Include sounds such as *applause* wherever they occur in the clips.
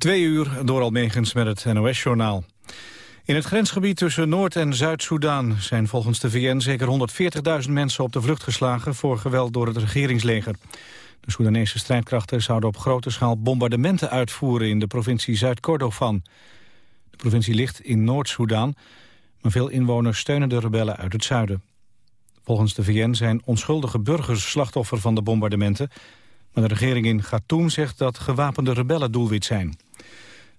Twee uur door Almegens met het NOS-journaal. In het grensgebied tussen Noord- en Zuid-Soedan zijn volgens de VN zeker 140.000 mensen op de vlucht geslagen voor geweld door het regeringsleger. De Soedanese strijdkrachten zouden op grote schaal bombardementen uitvoeren in de provincie Zuid-Kordofan. De provincie ligt in Noord-Soedan, maar veel inwoners steunen de rebellen uit het zuiden. Volgens de VN zijn onschuldige burgers slachtoffer van de bombardementen, maar de regering in Khartoum zegt dat gewapende rebellen doelwit zijn.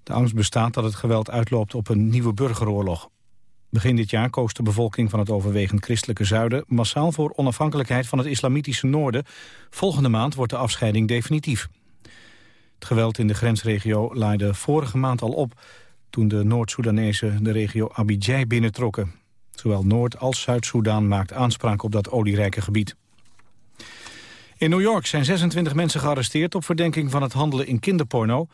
De angst bestaat dat het geweld uitloopt op een nieuwe burgeroorlog. Begin dit jaar koos de bevolking van het overwegend christelijke zuiden... massaal voor onafhankelijkheid van het islamitische noorden. Volgende maand wordt de afscheiding definitief. Het geweld in de grensregio laaide vorige maand al op... toen de Noord-Soedanezen de regio Abidjan binnentrokken. Zowel Noord- als Zuid-Soedan maakt aanspraak op dat olierijke gebied. In New York zijn 26 mensen gearresteerd op verdenking van het handelen in kinderporno.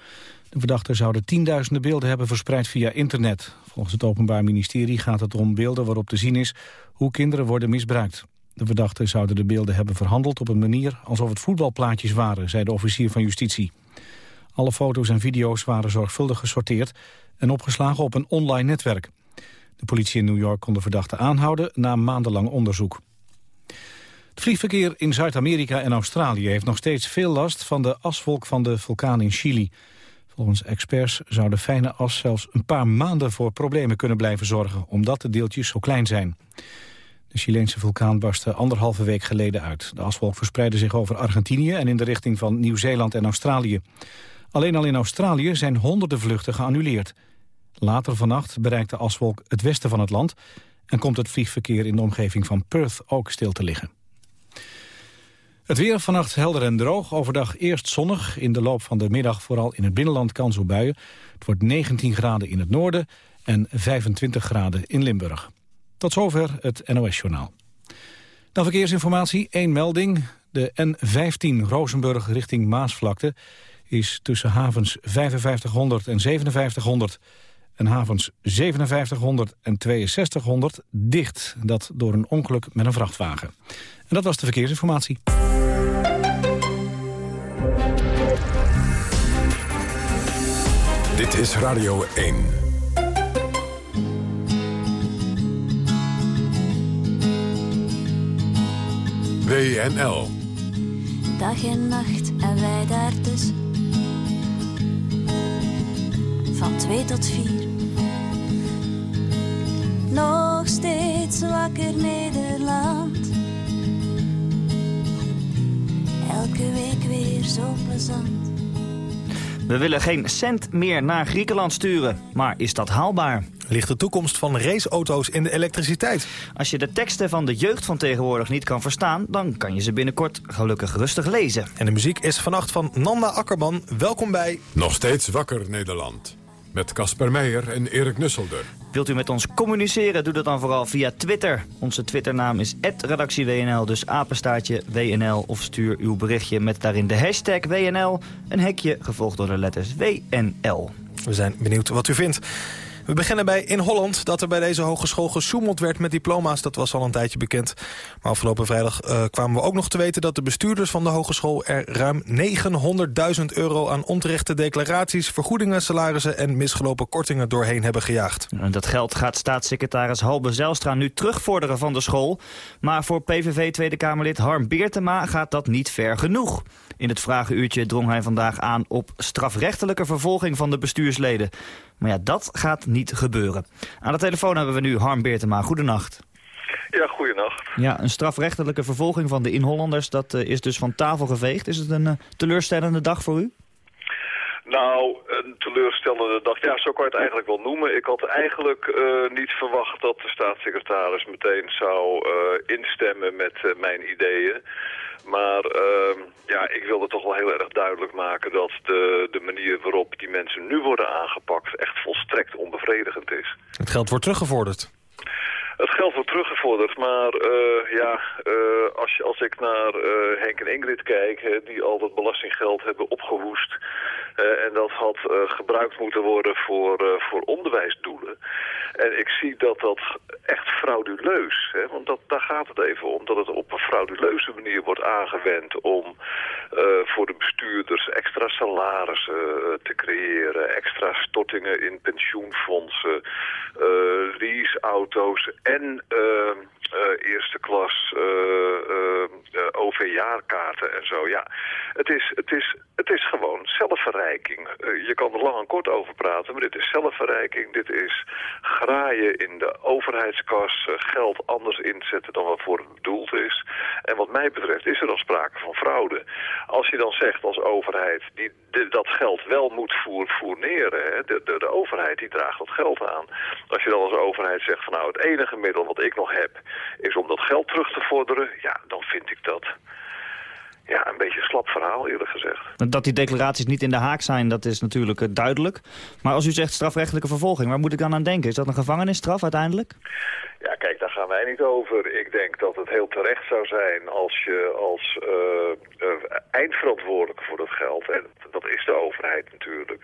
De verdachten zouden tienduizenden beelden hebben verspreid via internet. Volgens het Openbaar Ministerie gaat het om beelden waarop te zien is hoe kinderen worden misbruikt. De verdachten zouden de beelden hebben verhandeld op een manier alsof het voetbalplaatjes waren, zei de officier van justitie. Alle foto's en video's waren zorgvuldig gesorteerd en opgeslagen op een online netwerk. De politie in New York kon de verdachte aanhouden na maandenlang onderzoek. Het vliegverkeer in Zuid-Amerika en Australië heeft nog steeds veel last van de aswolk van de vulkaan in Chili. Volgens experts zou de fijne as zelfs een paar maanden voor problemen kunnen blijven zorgen, omdat de deeltjes zo klein zijn. De Chileense vulkaan barstte anderhalve week geleden uit. De aswolk verspreidde zich over Argentinië en in de richting van Nieuw-Zeeland en Australië. Alleen al in Australië zijn honderden vluchten geannuleerd. Later vannacht bereikt de aswolk het westen van het land... en komt het vliegverkeer in de omgeving van Perth ook stil te liggen. Het weer vannacht helder en droog. Overdag eerst zonnig. In de loop van de middag vooral in het binnenland kans op buien. Het wordt 19 graden in het noorden en 25 graden in Limburg. Tot zover het NOS-journaal. Dan verkeersinformatie, één melding. De N15 Rozenburg richting Maasvlakte is tussen havens 5500 en 5700 en havens 5700 en 6200 dicht. Dat door een ongeluk met een vrachtwagen. En dat was de verkeersinformatie. Dit is Radio 1. WNL. Dag en nacht en wij daartussen. Van twee tot vier. Nog steeds wakker Nederland. Elke week weer zo plezant. We willen geen cent meer naar Griekenland sturen. Maar is dat haalbaar? Ligt de toekomst van raceauto's in de elektriciteit? Als je de teksten van de jeugd van tegenwoordig niet kan verstaan... dan kan je ze binnenkort gelukkig rustig lezen. En de muziek is vannacht van Nanda Akkerman. Welkom bij... Nog steeds wakker Nederland. Met Casper Meijer en Erik Nusselder. Wilt u met ons communiceren, doe dat dan vooral via Twitter. Onze Twitternaam is @redactieWNL, dus apenstaartje WNL. Of stuur uw berichtje met daarin de hashtag WNL. Een hekje gevolgd door de letters WNL. We zijn benieuwd wat u vindt. We beginnen bij in Holland dat er bij deze hogeschool gesjoemeld werd met diploma's. Dat was al een tijdje bekend. Maar afgelopen vrijdag uh, kwamen we ook nog te weten dat de bestuurders van de hogeschool er ruim 900.000 euro aan onterechte declaraties, vergoedingen, salarissen en misgelopen kortingen doorheen hebben gejaagd. En dat geld gaat staatssecretaris Halbe Zijlstra nu terugvorderen van de school. Maar voor PVV Tweede Kamerlid Harm Beertema gaat dat niet ver genoeg. In het vragenuurtje drong hij vandaag aan op strafrechtelijke vervolging van de bestuursleden. Maar ja, dat gaat niet gebeuren. Aan de telefoon hebben we nu Harm Beertema. Goedenacht. Ja, goedenacht. Ja, een strafrechtelijke vervolging van de inhollanders, dat uh, is dus van tafel geveegd. Is het een uh, teleurstellende dag voor u? Nou, een teleurstellende dag, ja, zo kan je het eigenlijk wel noemen. Ik had eigenlijk uh, niet verwacht dat de staatssecretaris meteen zou instemmen met mijn ideeën. Maar uh, ja, ik wilde toch wel heel erg duidelijk maken dat de, de manier waarop die mensen nu worden aangepakt echt volstrekt onbevredigend is. Het geld wordt teruggevorderd. Het geld wordt teruggevorderd, maar uh, ja, uh, als, als ik naar uh, Henk en Ingrid kijk, die al dat belastinggeld hebben opgehoest... en dat had gebruikt moeten worden voor, voor onderwijsdoelen. En ik zie dat dat echt frauduleus, hè, want dat, daar gaat het even om, dat het op een frauduleuze manier wordt aangewend om voor de bestuurders extra salarissen te creëren, extra stortingen in pensioenfondsen, leaseauto's en eerste klas OV-jaarkaarten en zo. Ja, het is, het is, het is gewoon zelfverrijking. je kan er lang en kort over praten, maar dit is zelfverrijking. Dit is graaien in de overheidskas, geld anders inzetten dan wat voor het bedoeld is. En wat mij betreft is er dan sprake van fraude. Als je dan zegt als overheid, die, dat geld wel moet voer, fourneren, hè, de, de, de, overheid die draagt dat geld aan. Als je dan als overheid zegt van nou het enige middel wat ik nog heb is om dat geld terug te vorderen, ja dan vind ik dat ja, een beetje een slap verhaal eerlijk gezegd. Dat die declaraties niet in de haak zijn, dat is natuurlijk eh, duidelijk. Maar als u zegt strafrechtelijke vervolging, waar moet ik dan aan denken? Is dat een gevangenisstraf uiteindelijk? Ja, kijk, daar gaan wij niet over. Ik denk dat het heel terecht zou zijn als je als uh, uh, eindverantwoordelijke voor dat geld... en dat is de overheid natuurlijk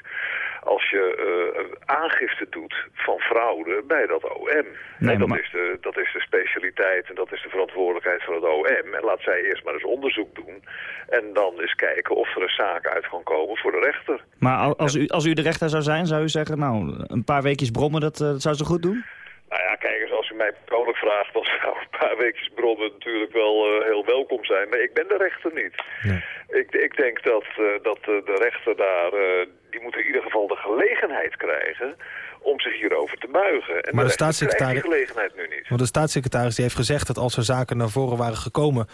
als je uh, aangifte doet van fraude bij dat OM. Nee, dat, is de, dat is de specialiteit en dat is de verantwoordelijkheid van het OM. En laat zij eerst maar eens onderzoek doen. En dan eens kijken of er een zaak uit kan komen voor de rechter. Maar als u, als u de rechter zou zijn, zou u zeggen... nou, een paar weekjes brommen, dat, dat zou ze goed doen? Nou ja, kijk eens, als u mij persoonlijk vraagt... dan *laughs* zou een paar weekjes brommen natuurlijk wel uh, heel welkom zijn. Maar ik ben de rechter niet. Nee. Ik, ik denk dat, uh, dat de rechter daar die moeten in ieder geval de gelegenheid krijgen om zich hierover te buigen. En maar de, de staatssecretaris, die gelegenheid nu niet. Want de staatssecretaris die heeft gezegd dat als er zaken naar voren waren gekomen...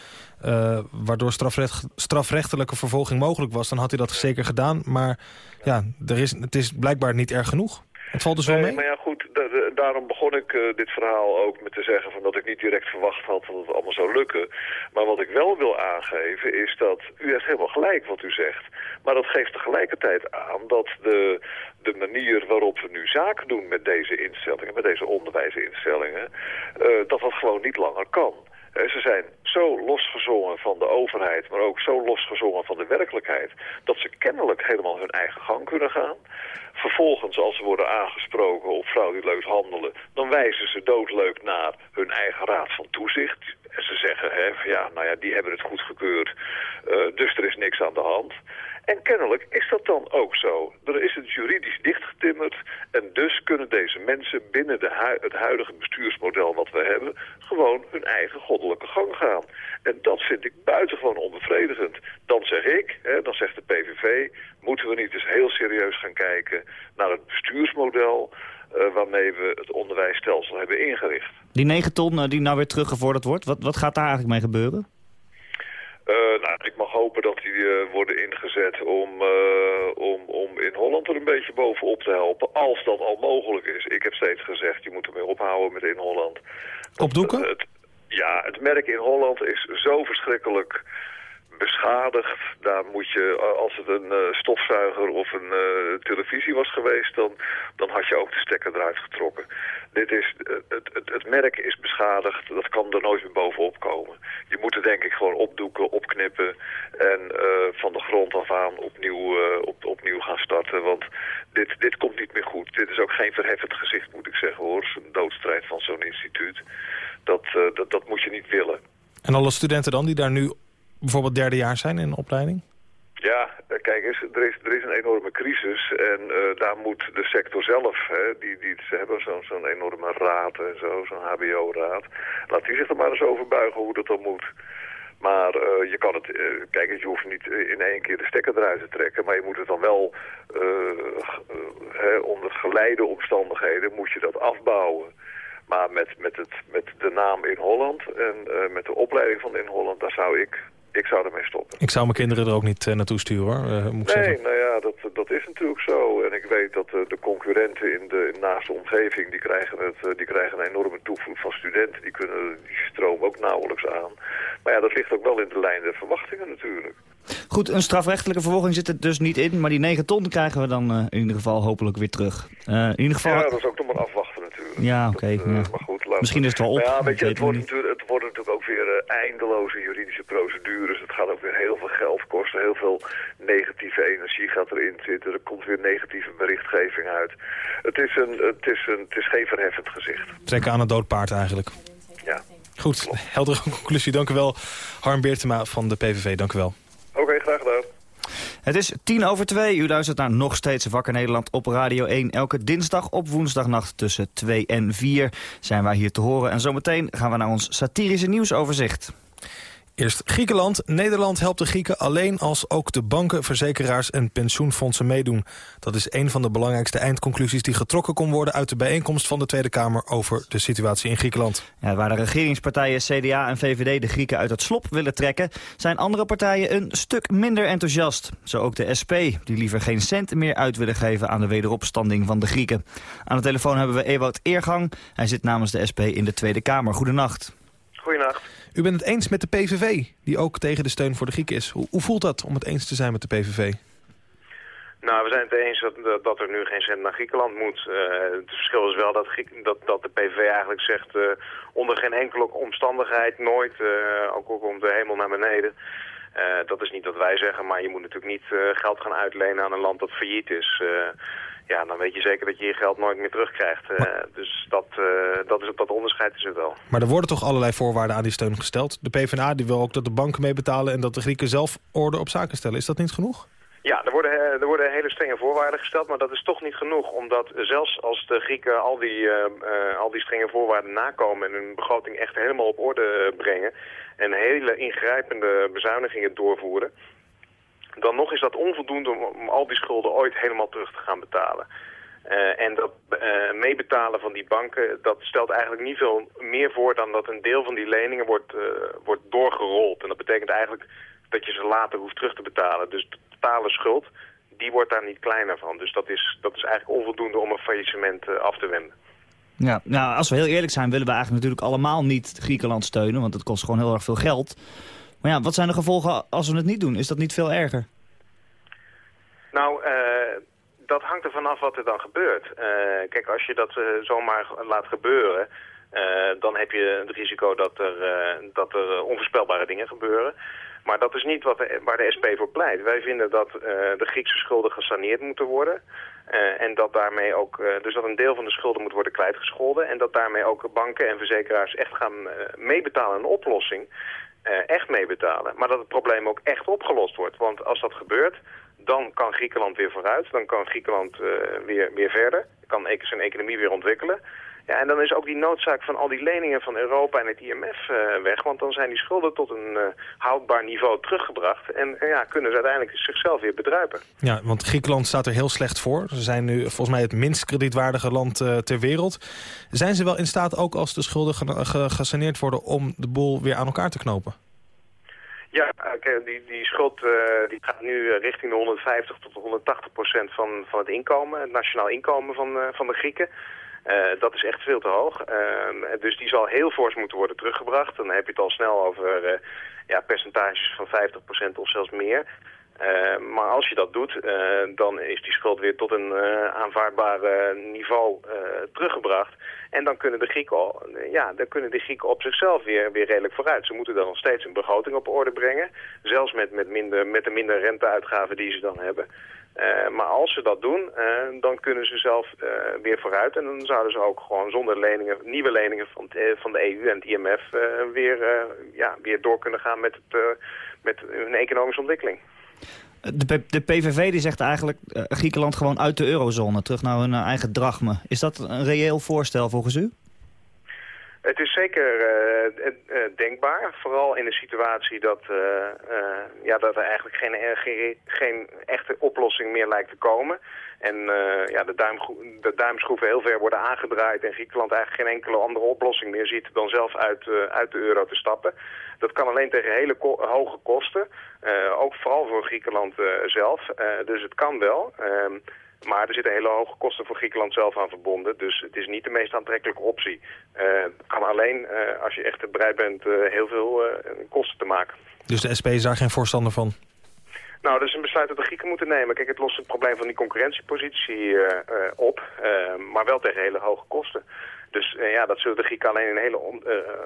Uh, waardoor strafrecht, strafrechtelijke vervolging mogelijk was... dan had hij dat zeker gedaan. Maar ja, er is, het is blijkbaar niet erg genoeg. Het valt dus wel mee? maar ja, goed, daarom begon ik uh, dit verhaal ook met te zeggen van dat ik niet direct verwacht had dat het allemaal zou lukken. Maar wat ik wel wil aangeven is dat, u heeft helemaal gelijk wat u zegt, maar dat geeft tegelijkertijd aan dat de, de manier waarop we nu zaken doen met deze instellingen, met deze onderwijsinstellingen, uh, dat dat gewoon niet langer kan. Uh, ze zijn zo losgezongen van de overheid, maar ook zo losgezongen van de werkelijkheid... dat ze kennelijk helemaal hun eigen gang kunnen gaan. Vervolgens, als ze worden aangesproken op frauduleus handelen... dan wijzen ze doodleuk naar hun eigen raad van toezicht. En ze zeggen, hè, ja, nou ja, die hebben het goedgekeurd, uh, dus er is niks aan de hand. En kennelijk is dat dan ook zo. Er is het juridisch dichtgetimmerd en dus kunnen deze mensen binnen de het huidige bestuursmodel wat we hebben gewoon hun eigen goddelijke gang gaan. En dat vind ik buitengewoon onbevredigend. Dan zeg ik, hè, dan zegt de PVV, moeten we niet eens heel serieus gaan kijken naar het bestuursmodel waarmee we het onderwijsstelsel hebben ingericht. Die 9 ton uh, die nou weer teruggevorderd wordt, wat, wat gaat daar eigenlijk mee gebeuren? Uh, nou, ik mag hopen dat die uh, worden ingezet om, uh, om, om in Holland er een beetje bovenop te helpen. Als dat al mogelijk is. Ik heb steeds gezegd, je moet ermee ophouden met in Holland. Opdoeken? Het, ja, het merk in Holland is zo verschrikkelijk beschadigd. Daar moet je, als het een uh, stofzuiger of een uh, televisie was geweest, dan, dan had je ook de stekker eruit getrokken. Dit is, het, het, het, merk is beschadigd, dat kan er nooit meer bovenop komen. Je moet het denk ik gewoon opdoeken, opknippen en van de grond af aan opnieuw, op, opnieuw gaan starten. Want dit, dit komt niet meer goed. Dit is ook geen verheffend gezicht moet ik zeggen hoor. Een doodstrijd van zo'n instituut. Dat, dat, dat moet je niet willen. En alle studenten dan die daar nu bijvoorbeeld derde jaar zijn in opleiding? Ja, kijk eens, er is, er is een enorme crisis en uh, daar moet de sector zelf, hè, die, die, ze hebben zo'n enorme raad en zo, zo'n hbo-raad, laat die zich er maar eens over buigen hoe dat dan moet. Maar uh, je kan het, uh, kijk, je hoeft niet in één keer de stekker eruit te trekken, maar je moet het dan wel onder geleide omstandigheden moet je dat afbouwen. Maar met, met, het, met de naam in Holland en met de opleiding van in Holland, daar zou ik ik zou ermee stoppen. Ik zou mijn kinderen er ook niet uh, naartoe sturen hoor, uh, moet ik nee, zeggen. nou ja, dat, dat is natuurlijk zo. En ik weet dat uh, de concurrenten in de in naaste omgeving, die krijgen, het, die krijgen een enorme toevloed van studenten. Die kunnen die stroom ook nauwelijks aan. Maar ja, dat ligt ook wel in de lijn der verwachtingen natuurlijk. Goed, een strafrechtelijke vervolging zit er dus niet in. Maar die 9 ton krijgen we dan in ieder geval hopelijk weer terug. in ieder geval... Ja, dat is ook nog maar afwachten natuurlijk. Ja, oké. Okay, ja. Maar goed, laten Misschien is het wel op. Ja, weet je, het, wordt natuurlijk, het worden natuurlijk ook weer eindeloze juridische procedures. Het gaat ook weer heel veel geld kosten. kost heel veel negatieve energie gaat erin zitten. Er komt weer negatieve berichtgeving uit. Het is, een, het is, een, het is geen verheffend gezicht. Trekken aan het doodpaard eigenlijk. Ja. Goed, heldere conclusie. Dank u wel. Harm Beertema van de PVV, dank u wel. Oké, graag gedaan. Het is tien over twee. U luistert naar Nog Steeds Wakker Nederland op Radio 1. Elke dinsdag op woensdagnacht tussen 2 en 4 zijn wij hier te horen. En zometeen gaan we naar ons satirische nieuwsoverzicht. Eerst Griekenland. Nederland helpt de Grieken alleen als ook de banken, verzekeraars en pensioenfondsen meedoen. Dat is een van de belangrijkste eindconclusies die getrokken kon worden uit de bijeenkomst van de Tweede Kamer over de situatie in Griekenland. Ja, waar de regeringspartijen CDA en VVD de Grieken uit het slop willen trekken, zijn andere partijen een stuk minder enthousiast. Zo ook de SP, die liever geen cent meer uit willen geven aan de wederopstanding van de Grieken. Aan de telefoon hebben we Ewout Eergang. Hij zit namens de SP in de Tweede Kamer. Goedenacht. Goedenacht. U bent het eens met de PVV, die ook tegen de steun voor de Grieken is. Hoe, hoe voelt dat om het eens te zijn met de PVV? Nou, we zijn het eens dat, dat, er nu geen cent naar Griekenland moet. Uh, het verschil is wel dat, dat, dat de PVV eigenlijk zegt... Uh, onder geen enkele omstandigheid, nooit, uh, ook al komt de hemel naar beneden... dat is niet wat wij zeggen, maar je moet natuurlijk niet geld gaan uitlenen aan een land dat failliet is ja, dan weet je zeker dat je je geld nooit meer terugkrijgt. Uh, dus dat, uh, dat, is, dat onderscheid is wel. Maar er worden toch allerlei voorwaarden aan die steun gesteld? De PvdA die wil ook dat de banken meebetalen en dat de Grieken zelf orde op zaken stellen. Is dat niet genoeg? Ja, er worden, er worden hele strenge voorwaarden gesteld, maar dat is toch niet genoeg. Omdat zelfs als de Grieken al die, uh, al die strenge voorwaarden nakomen en hun begroting echt helemaal op orde brengen... en hele ingrijpende bezuinigingen doorvoeren dan nog is dat onvoldoende om, al die schulden ooit helemaal terug te gaan betalen. Uh, en dat uh, meebetalen van die banken, dat stelt eigenlijk niet veel meer voor dan dat een deel van die leningen wordt, uh, wordt doorgerold. En dat betekent eigenlijk dat je ze later hoeft terug te betalen. Dus de totale schuld, die wordt daar niet kleiner van. Dus dat is, dat is eigenlijk onvoldoende om een faillissement af te wenden. Ja, nou, als we heel eerlijk zijn willen we eigenlijk natuurlijk allemaal niet Griekenland steunen, want het kost gewoon heel erg veel geld. Maar ja, wat zijn de gevolgen als we het niet doen? Is dat niet veel erger? Nou, uh, dat hangt er vanaf wat er dan gebeurt. Uh, kijk, als je dat uh, zomaar laat gebeuren... dan heb je het risico dat er, dat er onvoorspelbare dingen gebeuren. Maar dat is niet wat waar de SP voor pleit. Wij vinden dat de Griekse schulden gesaneerd moeten worden... en dat daarmee ook, dus dat een deel van de schulden moet worden kwijtgescholden... en dat daarmee ook banken en verzekeraars echt gaan meebetalen een oplossing echt meebetalen. Maar dat het probleem ook echt opgelost wordt. Want als dat gebeurt, dan kan Griekenland weer vooruit. Dan kan Griekenland uh, weer, weer verder. Kan zijn economie weer ontwikkelen. Ja, en dan is ook die noodzaak van al die leningen van Europa en het IMF uh, weg. Want dan zijn die schulden tot een uh, houdbaar niveau teruggebracht. En ja, kunnen ze uiteindelijk zichzelf weer bedruipen. Ja, want Griekenland staat er heel slecht voor. Ze zijn nu volgens mij het minst kredietwaardige land ter wereld. Zijn ze wel in staat, ook als de schulden gesaneerd worden... om de boel weer aan elkaar te knopen? Ja, die, die schuld uh, die gaat nu richting de 150 tot de 180 procent van, van het inkomen, het nationaal inkomen van, uh, van de Grieken. Uh, dat is echt veel te hoog. Ehm, dus die zal heel fors moeten worden teruggebracht. Dan heb je het al snel over ja, percentages van 50 procent of zelfs meer. Uh, maar als je dat doet, uh, dan is die schuld weer tot een aanvaardbaar niveau teruggebracht. En dan kunnen de Grieken, ja, dan kunnen de Grieken op zichzelf weer, weer redelijk vooruit. Ze moeten dan nog steeds een begroting op orde brengen. Zelfs met, met, minder, met de minder renteuitgaven die ze dan hebben. Maar als ze dat doen, dan kunnen ze zelf weer vooruit. En dan zouden ze ook gewoon zonder leningen, nieuwe leningen van, van de EU en het IMF weer, ja, weer door kunnen gaan met, het, met hun economische ontwikkeling. De, de, PVV die zegt eigenlijk Griekenland gewoon uit de eurozone, terug naar hun eigen drachme. Is dat een reëel voorstel volgens u? Het is zeker uh, denkbaar, vooral in een situatie dat, ja, dat er eigenlijk geen, geen, geen, echte oplossing meer lijkt te komen. En ja, de, duim, de duimschroeven heel ver worden aangedraaid en Griekenland eigenlijk geen enkele andere oplossing meer ziet dan zelf uit, uit de euro te stappen. Dat kan alleen tegen hele hoge kosten. Ook vooral voor Griekenland zelf. Dus het kan wel. Maar er zitten hele hoge kosten voor Griekenland zelf aan verbonden. Dus het is niet de meest aantrekkelijke optie. Het kan alleen als je echt bereid bent heel veel kosten te maken. Dus de SP is daar geen voorstander van? Nou, dat is een besluit dat de Grieken moeten nemen. Kijk, het lost het probleem van die concurrentiepositie op. maar wel tegen hele hoge kosten. Dus ja, dat zullen de Grieken alleen in hele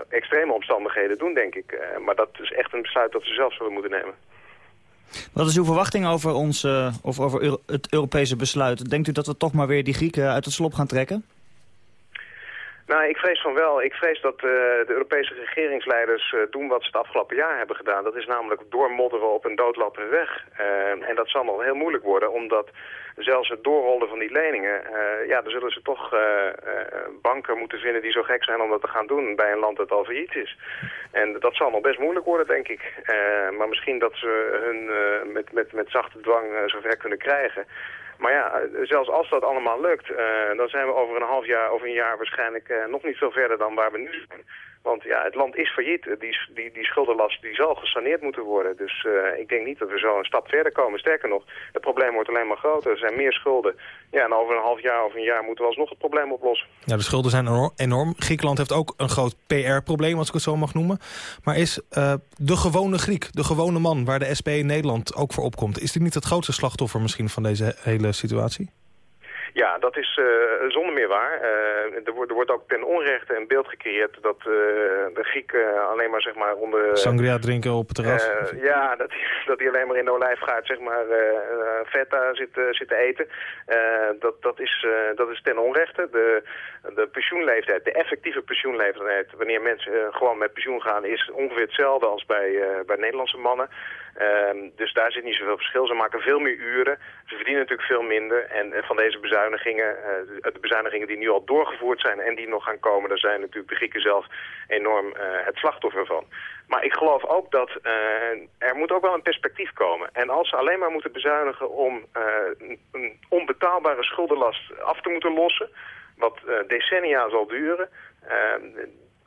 extreme omstandigheden doen, denk ik. Maar dat is echt een besluit dat ze zelf zullen moeten nemen. Wat is uw verwachting over, ons, of over het Europese besluit? Denkt u dat we toch maar weer die Grieken uit het slop gaan trekken? Nou, ik vrees van wel. Ik vrees dat uh, de Europese regeringsleiders uh, doen wat ze het afgelopen jaar hebben gedaan. Dat is namelijk doormodderen op een doodlopende weg. En dat zal nog heel moeilijk worden, omdat zelfs het doorrollen van die leningen... ja, dan zullen ze toch banken moeten vinden die zo gek zijn om dat te gaan doen bij een land dat al failliet is. En dat zal nog best moeilijk worden, denk ik. maar misschien dat ze hun met, met, met zachte dwang zover kunnen krijgen... Maar ja, zelfs als dat allemaal lukt, dan zijn we over een half jaar of een jaar waarschijnlijk nog niet zo verder dan waar we nu zijn. Want ja, het land is failliet. Die, die, die schuldenlast die zal gesaneerd moeten worden. Dus uh, ik denk niet dat we zo een stap verder komen. Sterker nog, het probleem wordt alleen maar groter. Er zijn meer schulden. Ja, en over een half jaar of een jaar moeten we alsnog het probleem oplossen. Ja, de schulden zijn enorm. Griekenland heeft ook een groot PR-probleem, als ik het zo mag noemen. Maar is uh, de gewone Griek, de gewone man waar de SP in Nederland ook voor opkomt... is dit niet het grootste slachtoffer misschien van deze hele situatie? Ja, dat is uh, zonder meer waar. Uh, er, wordt, er wordt ook ten onrechte een beeld gecreëerd dat uh, de Grieken alleen maar zeg maar onder... Sangria drinken op het terras? ja, dat, *laughs* dat die alleen maar in de olijfgaard zeg maar feta zit, zit te eten. dat, dat, is, dat is ten onrechte. De, de pensioenleeftijd, de effectieve pensioenleeftijd, wanneer mensen gewoon met pensioen gaan, is ongeveer hetzelfde als bij, bij Nederlandse mannen. Um, dus daar zit niet zoveel verschil. Ze maken veel meer uren. Ze verdienen natuurlijk veel minder. En, en van deze bezuinigingen, uh, de bezuinigingen die nu al doorgevoerd zijn en die nog gaan komen, daar zijn natuurlijk de Grieken zelf enorm uh, het slachtoffer van. Maar ik geloof ook dat er moet ook wel een perspectief komen. En als ze alleen maar moeten bezuinigen om een onbetaalbare schuldenlast af te moeten lossen, wat decennia zal duren,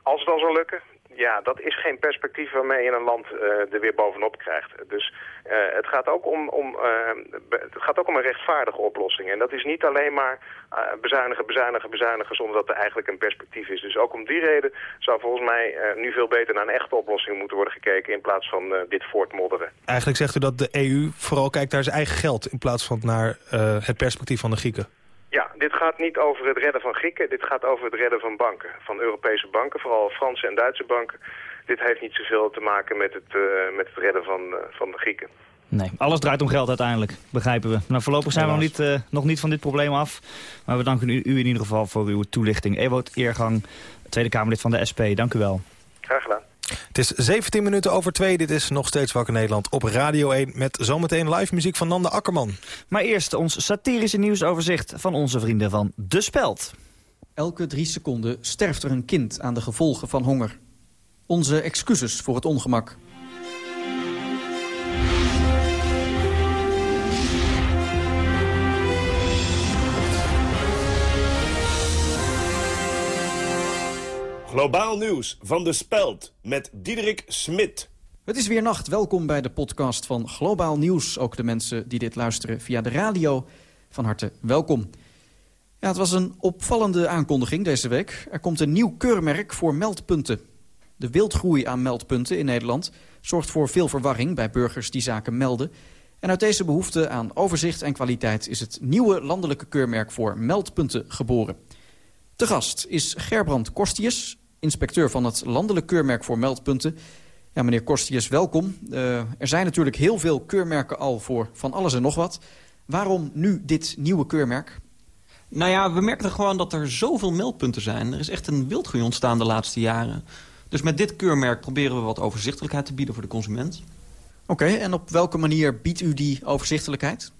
als het dan zal lukken, ja, dat is geen perspectief waarmee je een land uh, er weer bovenop krijgt. Dus uh, het, gaat ook om, om, uh, het gaat ook om een rechtvaardige oplossing. En dat is niet alleen maar bezuinigen, bezuinigen, bezuinigen... zonder dat er eigenlijk een perspectief is. Dus ook om die reden zou volgens mij nu veel beter naar een echte oplossing moeten worden gekeken... in plaats van dit voortmodderen. Eigenlijk zegt u dat de EU vooral kijkt naar zijn eigen geld... in plaats van naar het perspectief van de Grieken. Ja, dit gaat niet over het redden van Grieken. Dit gaat over het redden van banken. Van Europese banken, vooral Franse en Duitse banken. Dit heeft niet zoveel te maken met het, uh, met het redden van, uh, van de Grieken. Nee, alles draait om geld uiteindelijk, begrijpen we. Nou, voorlopig zijn we nog niet, uh, nog niet van dit probleem af. Maar we danken u, u in ieder geval voor uw toelichting. Ewout Eergang, Tweede Kamerlid van de SP, dank u wel. Graag gedaan. Het is 17 minuten over 2. Dit is nog steeds Wakker Nederland op Radio 1... met zometeen live muziek van Nanda Akkerman. Maar eerst ons satirische nieuwsoverzicht van onze vrienden van De Speld. Elke drie seconden sterft er een kind aan de gevolgen van honger. Onze excuses voor het ongemak. Globaal nieuws van de Speld met Diederik Smit. Het is weer nacht. Welkom bij de podcast van Globaal Nieuws. Ook de mensen die dit luisteren via de radio. Van harte welkom. Ja, het was een opvallende aankondiging deze week. Er komt een nieuw keurmerk voor meldpunten. De wildgroei aan meldpunten in Nederland zorgt voor veel verwarring bij burgers die zaken melden. En uit deze behoefte aan overzicht en kwaliteit is het nieuwe landelijke keurmerk voor meldpunten geboren. Te gast is Gerbrand Korstius, inspecteur van het landelijk keurmerk voor meldpunten. Ja, meneer Korstius, welkom. Uh, er zijn natuurlijk heel veel keurmerken al voor van alles en nog wat. Waarom nu dit nieuwe keurmerk? Nou ja, we merken gewoon dat er zoveel meldpunten zijn. Er is echt een wildgroei ontstaan de laatste jaren. Dus met dit keurmerk proberen we wat overzichtelijkheid te bieden voor de consument. Oké, okay, en op welke manier biedt u die overzichtelijkheid?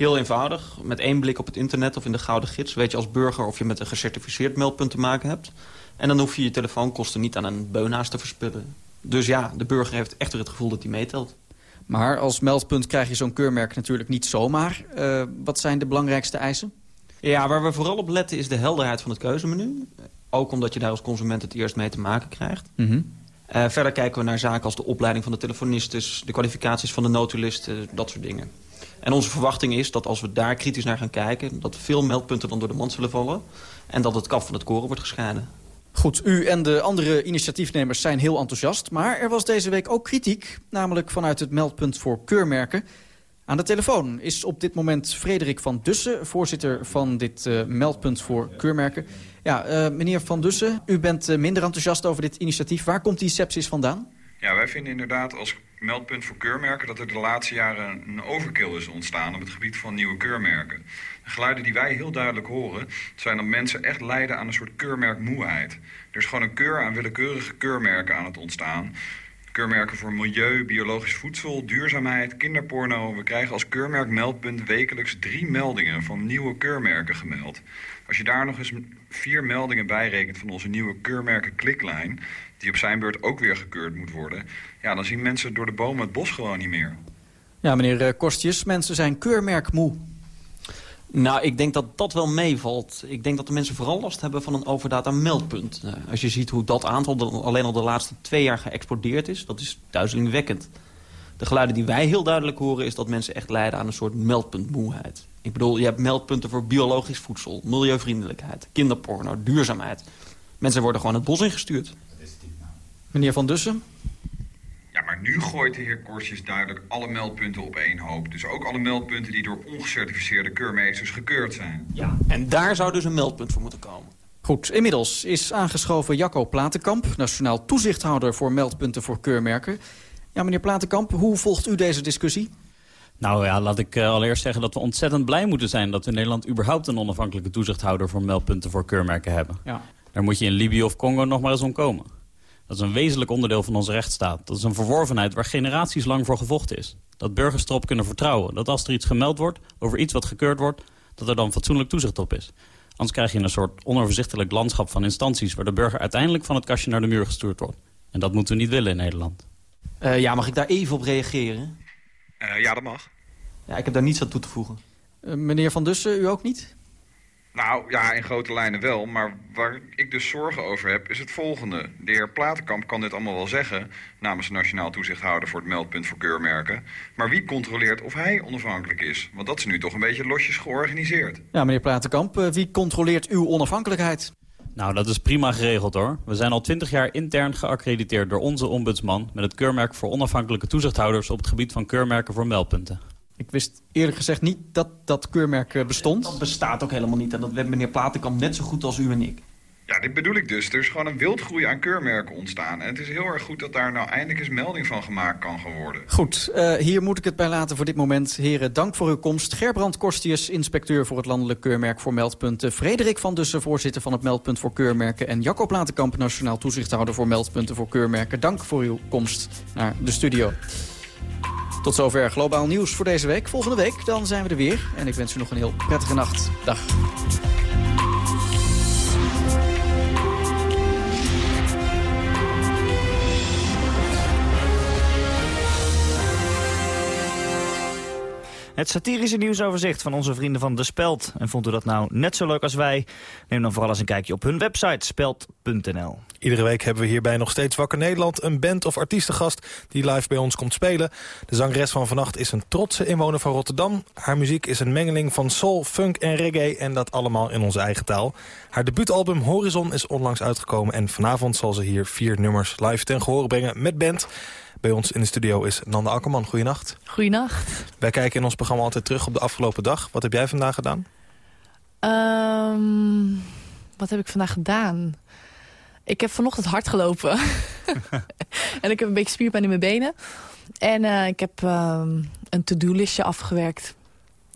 Heel eenvoudig. Met één blik op het internet of in de Gouden Gids... weet je als burger of je met een gecertificeerd meldpunt te maken hebt. En dan hoef je je telefoonkosten niet aan een beunaas te verspillen. Dus ja, de burger heeft echt weer het gevoel dat hij meetelt. Maar als meldpunt krijg je zo'n keurmerk natuurlijk niet zomaar. Uh, wat zijn de belangrijkste eisen? Ja, waar we vooral op letten is de helderheid van het keuzemenu. Ook omdat je daar als consument het eerst mee te maken krijgt. Mm -hmm. uh, verder kijken we naar zaken als de opleiding van de telefonistes... de kwalificaties van de notulisten, dat soort dingen. En onze verwachting is dat als we daar kritisch naar gaan kijken... dat veel meldpunten dan door de mand zullen vallen... en dat het kaf van het koren wordt gescheiden. Goed, u en de andere initiatiefnemers zijn heel enthousiast... maar er was deze week ook kritiek, namelijk vanuit het meldpunt voor keurmerken. Aan de telefoon is op dit moment Frederik van Dussen... voorzitter van dit uh, meldpunt voor keurmerken. Ja, uh, meneer van Dussen, u bent uh, minder enthousiast over dit initiatief. Waar komt die sepsis vandaan? Ja, wij vinden inderdaad als meldpunt voor keurmerken dat er de laatste jaren een overkill is ontstaan op het gebied van nieuwe keurmerken. De geluiden die wij heel duidelijk horen zijn dat mensen echt lijden aan een soort keurmerkmoeheid. Er is gewoon een keur aan willekeurige keurmerken aan het ontstaan. Keurmerken voor milieu, biologisch voedsel, duurzaamheid, kinderporno. We krijgen als keurmerk meldpunt wekelijks drie meldingen van nieuwe keurmerken gemeld. Als je daar nog eens vier meldingen bij rekent van onze nieuwe keurmerken kliklijn... die op zijn beurt ook weer gekeurd moet worden... ja, dan zien mensen door de bomen het bos gewoon niet meer. Ja, meneer eh, Kostjes, mensen zijn keurmerkmoe. Nou, ik denk dat dat wel meevalt. Ik denk dat de mensen vooral last hebben van een overdata meldpunt. Uh, als je ziet hoe dat aantal alleen al de laatste twee jaar geëxplodeerd is... dat is duizelingwekkend. De geluiden die wij heel duidelijk horen... is dat mensen echt lijden aan een soort meldpuntmoeheid. Ik bedoel, je hebt meldpunten voor biologisch voedsel... milieuvriendelijkheid, kinderporno, duurzaamheid. Mensen worden gewoon het bos ingestuurd. Meneer Van Dussen? Gooit de heer Korsjes duidelijk alle meldpunten op één hoop. Dus ook alle meldpunten die door ongecertificeerde keurmeesters gekeurd zijn. Ja, en daar zou dus een meldpunt voor moeten komen. Goed, inmiddels is aangeschoven Jacco Platenkamp... nationaal toezichthouder voor meldpunten voor keurmerken. Ja, meneer Platenkamp, hoe volgt u deze discussie? Nou ja, laat ik uh, allereerst zeggen dat we ontzettend blij moeten zijn... dat we in Nederland überhaupt een onafhankelijke toezichthouder... voor meldpunten voor keurmerken hebben. Ja. Daar moet je in Libië of Congo nog maar eens om komen. Dat is een wezenlijk onderdeel van onze rechtsstaat. Dat is een verworvenheid waar generaties lang voor gevochten is. Dat burgers erop kunnen vertrouwen. Dat als er iets gemeld wordt over iets wat gekeurd wordt... dat er dan fatsoenlijk toezicht op is. Anders krijg je een soort onoverzichtelijk landschap van instanties... waar de burger uiteindelijk van het kastje naar de muur gestuurd wordt. En dat moeten we niet willen in Nederland. Uh, ja, mag ik daar even op reageren? Uh, ja, dat mag. Ja, ik heb daar niets aan toe te voegen. Uh, meneer Van Dussen, u ook niet? Nou, ja, in grote lijnen wel. Maar waar ik dus zorgen over heb, is het volgende. De heer Platenkamp kan dit allemaal wel zeggen... namens de Nationaal Toezichthouder voor het meldpunt voor keurmerken. Maar wie controleert of hij onafhankelijk is? Want dat is nu toch een beetje losjes georganiseerd. Ja, meneer Platenkamp, wie controleert uw onafhankelijkheid? Nou, dat is prima geregeld hoor. We zijn al twintig jaar intern geaccrediteerd door onze ombudsman... met het keurmerk voor onafhankelijke toezichthouders... op het gebied van keurmerken voor meldpunten. Ik wist eerlijk gezegd niet dat dat keurmerk bestond. Dat bestaat ook helemaal niet. En dat weet meneer Platenkamp net zo goed als u en ik. Ja, dit bedoel ik dus. Er is gewoon een wildgroei aan keurmerken ontstaan. En het is heel erg goed dat daar nou eindelijk eens melding van gemaakt kan worden. Goed, uh, hier moet ik het bij laten voor dit moment. Heren, dank voor uw komst. Gerbrand Kostius, inspecteur voor het landelijk keurmerk voor meldpunten. Frederik van Dussen, voorzitter van het meldpunt voor keurmerken. En Jacco Platenkamp, nationaal toezichthouder voor meldpunten voor keurmerken. Dank voor uw komst naar de studio. Tot zover Globaal Nieuws voor deze week. Volgende week dan zijn we er weer. En ik wens u nog een heel prettige nacht. Dag. Het satirische nieuwsoverzicht van onze vrienden van De Speld. En vond u dat nou net zo leuk als wij? Neem dan vooral eens een kijkje op hun website speld.nl. Iedere week hebben we hierbij nog steeds Wakker Nederland... een band of artiestengast die live bij ons komt spelen. De zangeres van vannacht is een trotse inwoner van Rotterdam. Haar muziek is een mengeling van soul, funk en reggae... en dat allemaal in onze eigen taal. Haar debuutalbum Horizon is onlangs uitgekomen... en vanavond zal ze hier vier nummers live ten gehoor brengen met band... Bij ons in de studio is Nanda Akkerman. Goeienacht. Goeienacht. Wij kijken in ons programma altijd terug op de afgelopen dag. Wat heb jij vandaag gedaan? Um, wat heb ik vandaag gedaan? Ik heb vanochtend hard gelopen. *laughs* en ik heb een beetje spierpijn in mijn benen. En uh, ik heb um, een to-do-listje afgewerkt.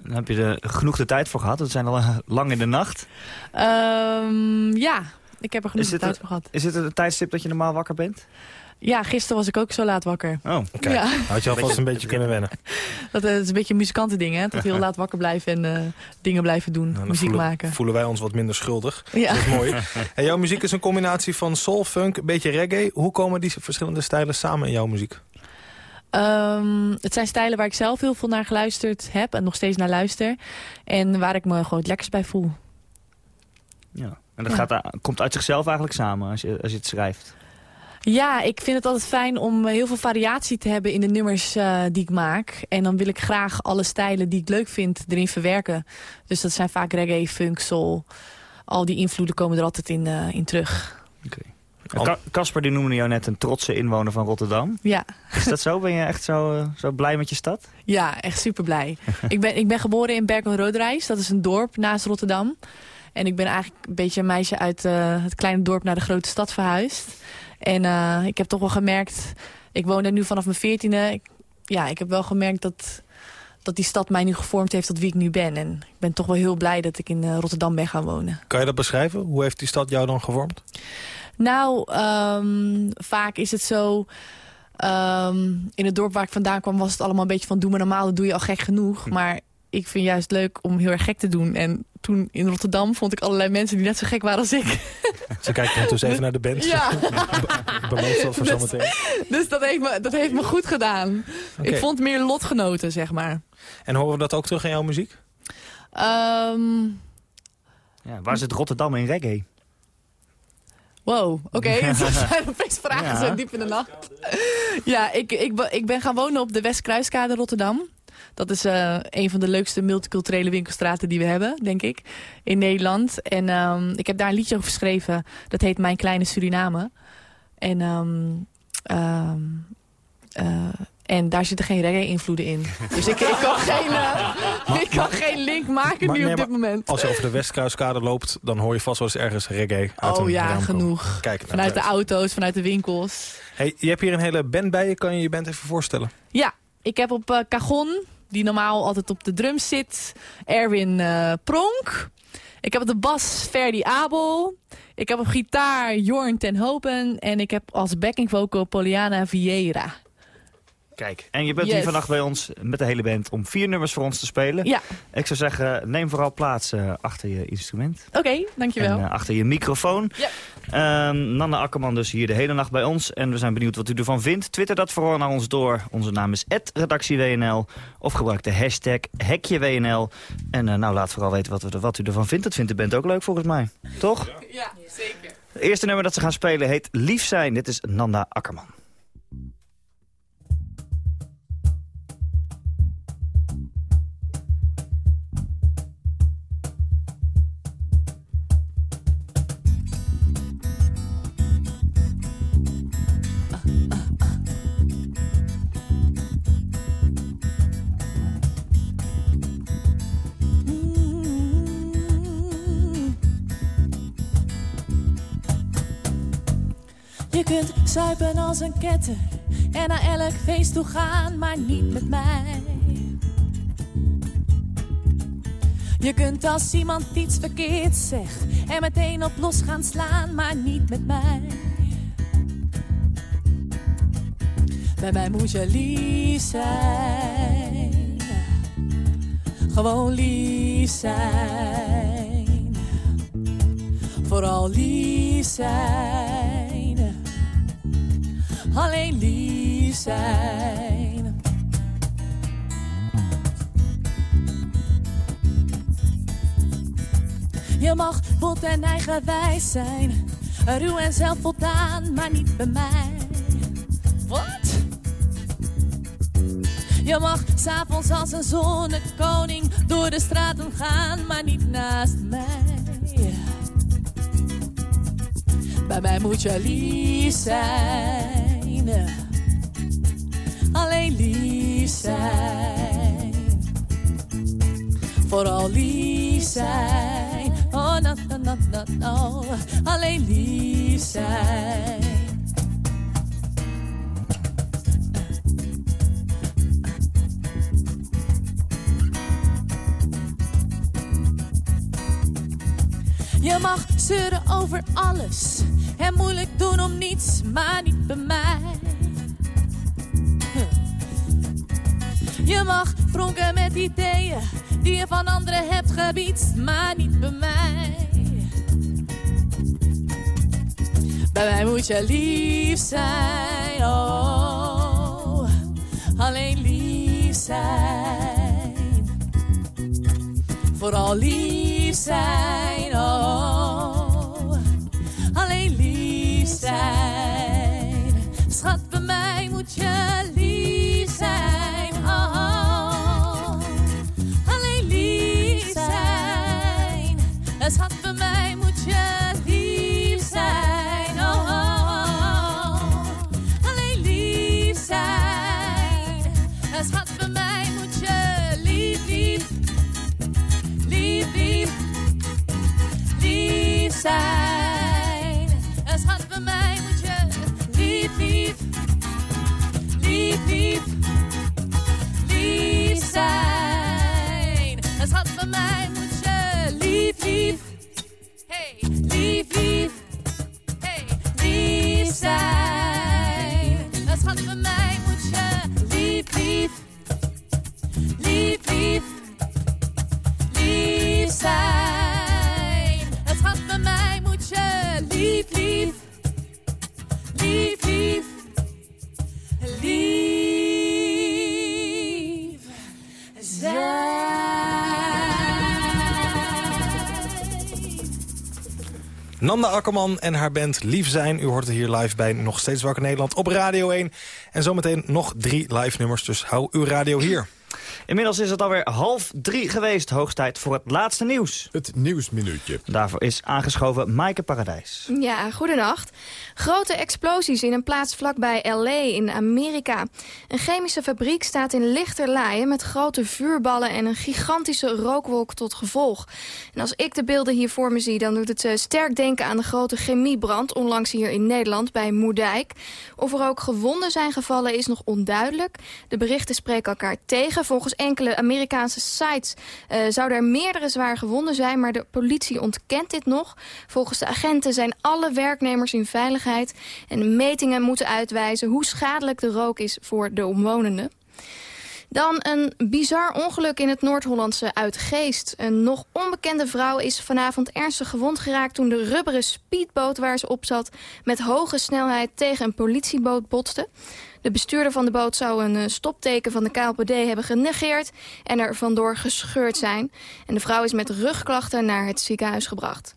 Dan heb je er genoeg de tijd voor gehad? Het zijn al uh, lang in de nacht. Um, ja, ik heb er genoeg de tijd een, voor gehad. Is het een tijdstip dat je normaal wakker bent? Ja, gisteren was ik ook zo laat wakker. Oh, oké. Ja. *laughs* Had je alvast een beetje kunnen wennen. Dat, uh, is een beetje een muzikantending, hè? Dat heel *laughs* laat wakker blijven en uh, dingen blijven doen, nou, muziek voelen, maken. voelen wij ons wat minder schuldig. Ja. Dat is mooi. *laughs* en jouw muziek is een combinatie van soul, funk, een beetje reggae. Hoe komen die verschillende stijlen samen in jouw muziek? Um, het zijn stijlen waar ik zelf heel veel naar geluisterd heb en nog steeds naar luister. En waar ik me gewoon het lekkerst bij voel. Ja, en dat ja. gaat, komt uit zichzelf eigenlijk samen als je, als je het schrijft. Ja, ik vind het altijd fijn om heel veel variatie te hebben in de nummers uh, die ik maak. En dan wil ik graag alle stijlen die ik leuk vind erin verwerken. Dus dat zijn vaak reggae, funk, soul. Al die invloeden komen er altijd in, uh, in terug. Oké. Casper die noemde jou net een trotse inwoner van Rotterdam. Ja. Is dat zo? Ben je echt zo, uh, zo blij met je stad? Ja, echt super blij. ik, ben, ik ben geboren in Berkel-Roderijs. Dat is een dorp naast Rotterdam. En ik ben eigenlijk een beetje een meisje uit het kleine dorp naar de grote stad verhuisd. En uh, ik heb toch wel gemerkt ik woon daar nu vanaf mijn veertiende. Ja, ik heb wel gemerkt dat, dat die stad mij nu gevormd heeft tot wie ik nu ben. En ik ben toch wel heel blij dat ik in Rotterdam ben gaan wonen. Kan je dat beschrijven? Hoe heeft die stad jou dan gevormd? Nou, um, vaak is het zo... Um, in het dorp waar ik vandaan kwam was het allemaal een beetje van... doe maar normaal, dat doe je al gek genoeg. Hm. Maar ik vind juist leuk om heel erg gek te doen. En toen in Rotterdam vond ik allerlei mensen die net zo gek waren als ik. Ze kijken dus even naar de band. Ja. Beloofd dat voor dus, zometeen. Dus dat heeft me, dat heeft me goed gedaan. Ik vond meer lotgenoten, zeg maar. En horen we dat ook terug in jouw muziek? Um, ja, waar zit Rotterdam in reggae? Wow, oké. Okay. *laughs* dat zijn opeens vragen zo diep in de nacht. ja, ik, ik, ik ben gaan wonen op de Westkruiskade Rotterdam. Dat is uh, een van de leukste multiculturele winkelstraten die we hebben, denk ik, in Nederland. En um, ik heb daar een liedje over geschreven. Dat heet Mijn Kleine Suriname. En um, um, uh, en daar zitten geen reggae-invloeden in. *laughs* Dus ik, ik, kan, geen, uh, *laughs* ik kan geen link maken nu op dit moment. Als je over de Westkruiskade loopt, dan hoor je vast wel eens ergens reggae uit Oh ja, genoeg. Kijk, vanuit de auto's, vanuit de winkels. Hey, je hebt hier een hele band bij je. Kan je je band even voorstellen? Ja, ik heb op uh, Cajon, die normaal altijd op de drums zit, Erwin uh, Pronk. Ik heb op de bas Ferdi Abel. Ik heb op gitaar Jorn ten Hopen. En ik heb als backing vocal Poliana Vieira. Kijk, en je bent hier vannacht bij ons met de hele band om vier nummers voor ons te spelen. Ja. Ik zou zeggen, neem vooral plaats uh, achter je instrument. Oké, dankjewel. En uh, achter je microfoon. Ja. Um, Nanne Akkerman dus hier de hele nacht bij ons. En we zijn benieuwd wat u ervan vindt. Twitter dat vooral naar ons door. Onze naam is redactieWNL. Of gebruik de hashtag hekjeWNL. En uh, nou, laat vooral weten wat, we, wat u ervan vindt. Dat vindt de band ook leuk volgens mij. Toch? Ja, zeker. Het eerste nummer dat ze gaan spelen heet Lief zijn. Dit is Nanda Akkerman. Zuipen als een ketter en naar elk feest toe gaan, maar niet met mij. Je kunt als iemand iets verkeerd zegt en meteen op los gaan slaan, maar niet met mij. Bij mij moet je lief zijn, gewoon lief zijn, vooral lief zijn alleen lief zijn. Je mag bot en eigenwijs zijn, ruw en zelfvoldaan, maar niet bij mij. Wat? Je mag s'avonds als een zonnekoning door de straten gaan, maar niet naast mij. Bij mij moet je lief zijn Vooral lief zijn. Oh, no, no, no, no, no. Alleen lief zijn. Je mag zeuren over alles en moeilijk doen om niets, maar niet bij mij. Je mag pronken met ideeën die je van anderen hebt gebied, maar niet bij mij. Bij mij moet je lief zijn, oh, alleen lief zijn. Vooral lief zijn, oh, alleen lief zijn. zijn. Het schat bij mij, moet je lief, lief, lief, lief, lief zijn. Het gaat bij mij. Nanda Akkerman en haar band Lief Zijn. U hoort het hier live bij Nog Steeds Wakker Nederland op Radio 1. En zometeen nog drie live nummers, dus hou uw radio hier. Inmiddels is het alweer half drie geweest. Hoogst tijd voor het laatste nieuws. Het Nieuwsminuutje. Daarvoor is aangeschoven Maaike Paradijs. Ja, goedenacht. Grote explosies in een plaats vlakbij L.A. in Amerika. Een chemische fabriek staat in lichterlaaien met grote vuurballen en een gigantische rookwolk tot gevolg. En als ik de beelden hier voor me zie, dan doet het uh, sterk denken aan de grote chemiebrand onlangs hier in Nederland bij Moerdijk. Of er ook gewonden zijn gevallen is nog onduidelijk. De berichten spreken elkaar tegen. Volgens enkele Amerikaanse sites uh, zouden er meerdere zwaar gewonden zijn, maar de politie ontkent dit nog. Volgens de agenten zijn alle werknemers in veiligheid en metingen moeten uitwijzen hoe schadelijk de rook is voor de omwonenden. Dan een bizar ongeluk in het Noord-Hollandse Uitgeest. Een nog onbekende vrouw is vanavond ernstig gewond geraakt... toen de rubberen speedboot waar ze op zat... met hoge snelheid tegen een politieboot botste. De bestuurder van de boot zou een stopteken van de KLPD hebben genegeerd... en er vandoor gescheurd zijn. En de vrouw is met rugklachten naar het ziekenhuis gebracht.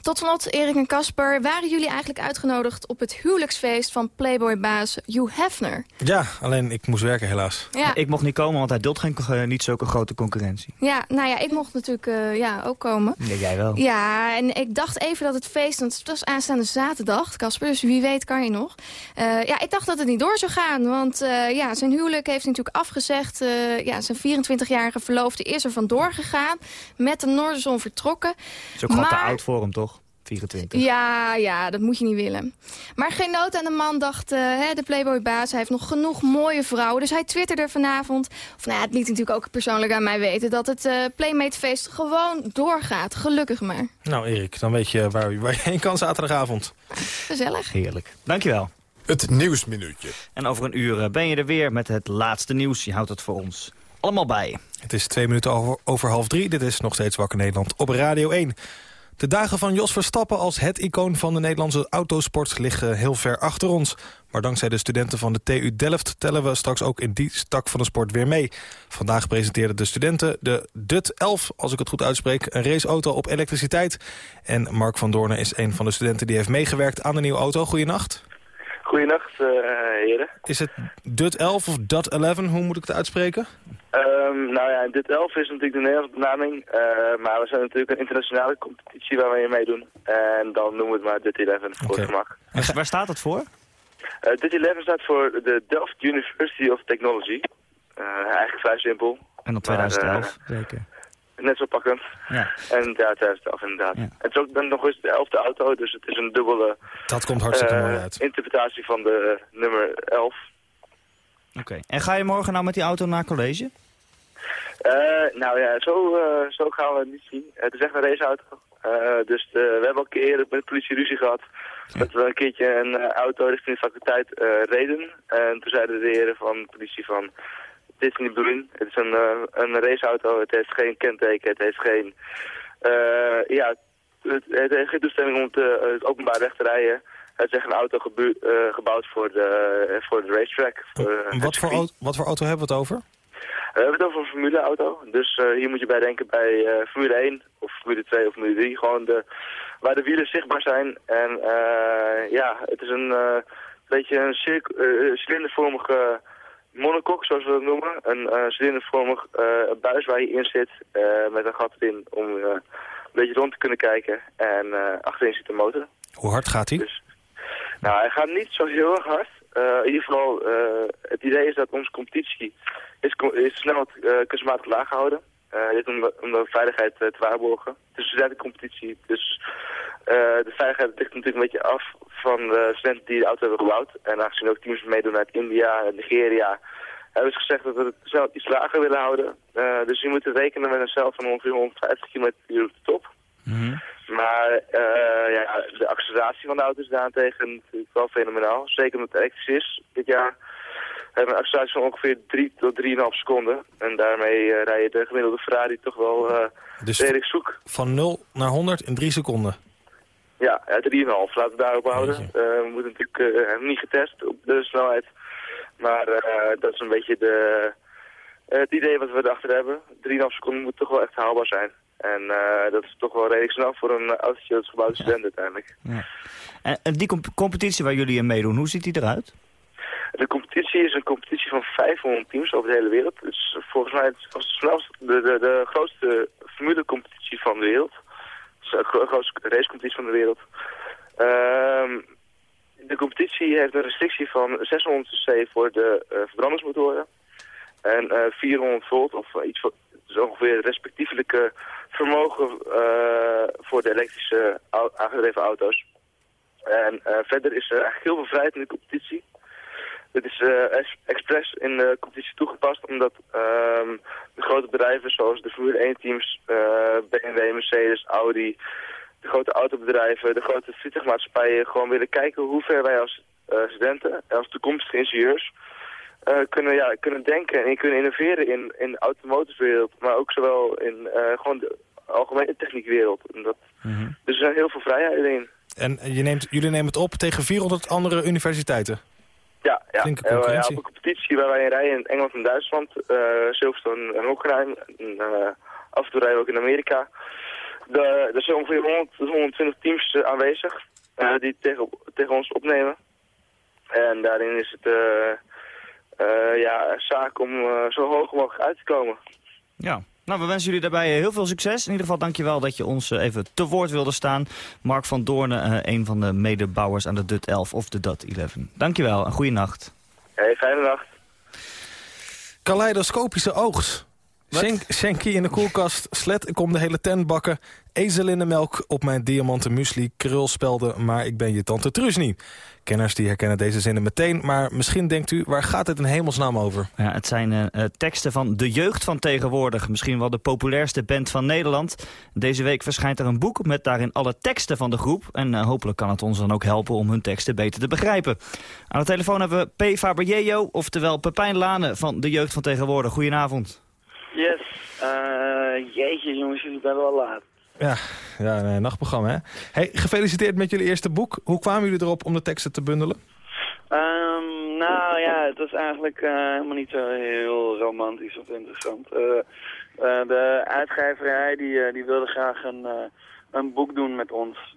Tot slot, Erik en Casper, waren jullie eigenlijk uitgenodigd op het huwelijksfeest van Playboy-baas Hugh Hefner? Ja, alleen ik moest werken helaas. Ja. Ik mocht niet komen, want hij duldt geen, uh, niet zulke grote concurrentie. Ja, nou ja, ik mocht natuurlijk uh, ja, ook komen. Ja, jij wel. Ja, en ik dacht even dat het feest, want het was aanstaande zaterdag, Casper, dus wie weet kan je nog. Uh, ja, ik dacht dat het niet door zou gaan, want ja, zijn huwelijk heeft hij natuurlijk afgezegd. ja, zijn 24-jarige verloofde is er vandoor gegaan, met de Noorderzon vertrokken. Dat is ook gewoon maar... te oud voor hem, toch? 24. Ja, ja, dat moet je niet willen. Maar geen nood aan de man, dacht uh, hè, de Playboy-baas. Hij heeft nog genoeg mooie vrouwen. Dus hij twitterde vanavond, of nou ja, het liet natuurlijk ook persoonlijk aan mij weten... dat het uh, Playmate-feest gewoon doorgaat. Gelukkig maar. Nou, Erik, dan weet je waar, waar je heen kan zaterdagavond. Gezellig. Heerlijk. Dankjewel. Het Nieuwsminuutje. En over een uur ben je er weer met het laatste nieuws. Je houdt het voor ons allemaal bij. Het is twee minuten over, over half drie. Dit is nog steeds Wakker Nederland op Radio 1. De dagen van Jos Verstappen als het icoon van de Nederlandse autosport liggen heel ver achter ons. Maar dankzij de studenten van de TU Delft tellen we straks ook in die tak van de sport weer mee. Vandaag presenteerden de studenten de DUT 11, als ik het goed uitspreek, een raceauto op elektriciteit. En Mark van Doornen is een van de studenten die heeft meegewerkt aan de nieuwe auto. Goedenacht. Goedenacht, uh, heren. Is het DUT 11 of DUT 11, hoe moet ik het uitspreken? Um, nou ja, DUT 11 is natuurlijk de Nederlandse benaming, uh, maar we zijn natuurlijk een internationale competitie waar we in meedoen. En dan noemen we het maar DUT 11 voor okay. het gemak. En waar staat het voor? Uh, DUT 11 staat voor de Delft University of Technology. eigenlijk vrij simpel. En op 2011 weken. Net zo pakkend. Ja. En ja, 2011 inderdaad. Ja. Het is ook dan nog eens de elfde auto, dus het is een dubbele Dat komt hartstikke mooi uit. interpretatie van de nummer 11. Oké. Okay. En ga je morgen nou met die auto naar college? Uh, nou ja, zo, zo gaan we het niet zien. Het is echt een raceauto. dus de, we hebben al een keer eerder met de politie ruzie gehad. Ja. Dat we een keertje een auto richting de faculteit reden. En toen zeiden de heren van de politie van dit is niet bedoeling. Het is een, een raceauto, het heeft geen kenteken, het heeft geen... Ja, het, het, heeft geen toestemming om te, het openbaar weg te rijden. Het is echt een auto uh, gebouwd voor de, voor de racetrack. Voor, wat, voor auto, wat voor auto hebben we het over? We hebben het over een formuleauto. Dus hier moet je bij denken bij Formule 1 of Formule 2 of Formule 3. Gewoon de, waar de wielen zichtbaar zijn. En ja, het is een beetje een cilindervormige monocoque, zoals we dat noemen. Een uh, cilindervormig uh, buis waar je in zit uh, met een gat erin om een beetje rond te kunnen kijken. En achterin zit de motor. Hoe hard gaat hij? Dus, nou, hij gaat niet zo heel erg hard. in ieder geval, het idee is dat onze competitie is, is snel kunstmatig laag gehouden. dit om de, om de veiligheid te waarborgen. Het is een competitie, dus de veiligheid ligt natuurlijk een beetje af van de studenten die de auto hebben gebouwd. En aangezien ook teams meedoen uit India, Nigeria hebben ze gezegd dat we het zelf iets lager willen houden. Eh, dus je moet rekenen met een cel van ongeveer 150 km uur op de top. Maar eh, ja, de acceleratie van de auto is daarentegen natuurlijk wel fenomenaal. Zeker omdat het elektrisch is. Dit jaar hebben we een acceleratie van ongeveer 3 tot 3,5 seconden. En daarmee eh rij je de gemiddelde Ferrari toch wel eh Dus redelijk zoek. van 0 naar 100 in 3 seconden. Ja, ja 3,5. Laten we daarop houden. Eh, we moeten natuurlijk hebben niet getest op de snelheid. Maar dat is een beetje de, het idee wat we erachter hebben. 3,5 seconden moet toch wel echt haalbaar zijn. En eh, dat is toch wel redelijk snel voor een autootje dat is gebouwd is student uiteindelijk. En, en die comp- competitie waar jullie in meedoen, hoe ziet die eruit? De competitie is een competitie van 500 teams over de hele wereld. Dus volgens mij is het de, snelste, de, de, de grootste formulecompetitie van de wereld. Dus de gro- grootste racecompetitie van de wereld. Ehm, de competitie heeft een restrictie van 600 cc voor de eh, verbrandingsmotoren. En eh, 400 volt, of eh, iets van, dus ongeveer het respectievelijke vermogen eh, voor de elektrische aangedreven auto's. En eh, verder is er eigenlijk heel veel vrijheid in de competitie. Dit is ex- expres in de competitie toegepast omdat ehm, de grote bedrijven zoals de Formule 1-teams, BMW, Mercedes, Audi, de grote autobedrijven, de grote vliegtuigmaatschappijen gewoon willen kijken hoe ver wij als studenten en als toekomstige ingenieurs eh, kunnen, ja, kunnen denken en kunnen innoveren in, in de automotivewereld, maar ook zowel in eh, gewoon de algemene techniekwereld. En dat, Dus er zijn heel veel vrijheden in. En je neemt, jullie nemen het op tegen 400 andere universiteiten. Ja, ja. Eh, ja, op een competitie waar wij in rijden in Engeland en Duitsland, Silverstone en Hockenheim. En, af en toe rijden we ook in Amerika. De, er zijn ongeveer 100 tot 120 teams aanwezig die tegen, tegen ons opnemen. En daarin is het ja, een zaak om eh, zo hoog mogelijk uit te komen. Ja. Nou, we wensen jullie daarbij heel veel succes. In ieder geval dankjewel dat je ons eh, even te woord wilde staan. Mark van Doornen, eh, een van de medebouwers aan de DUT 11 of de DUT 11. Dankjewel en goede nacht. Hey, fijne nacht. Kaleidoscopische oogst. Shank, Shanky in de koelkast, slet, ik kom de hele tent bakken. Ezel in de melk op mijn diamanten muesli, krulspelden, maar ik ben je tante Truus niet. Kenners die herkennen deze zinnen meteen, maar misschien denkt u, waar gaat het in hemelsnaam over? Ja, het zijn eh, eh, teksten van de jeugd van tegenwoordig. Misschien wel de populairste band van Nederland. Deze week verschijnt er een boek met daarin alle teksten van de groep. En eh, hopelijk kan het ons dan ook helpen om hun teksten beter te begrijpen. Aan de telefoon hebben we P. Faberjejo, oftewel Pepijn Lane van de jeugd van tegenwoordig. Goedenavond. Yes. Eh, jeetje jongens, jullie zijn wel laat. Ja, ja een nachtprogramma hè. Hey, gefeliciteerd met jullie eerste boek. Hoe kwamen jullie erop om de teksten te bundelen? Ehm, nou ja, het was eigenlijk eh, helemaal niet zo heel romantisch of interessant. Eh, eh, de uitgeverij die, eh, die wilde graag een, eh, een boek doen met ons.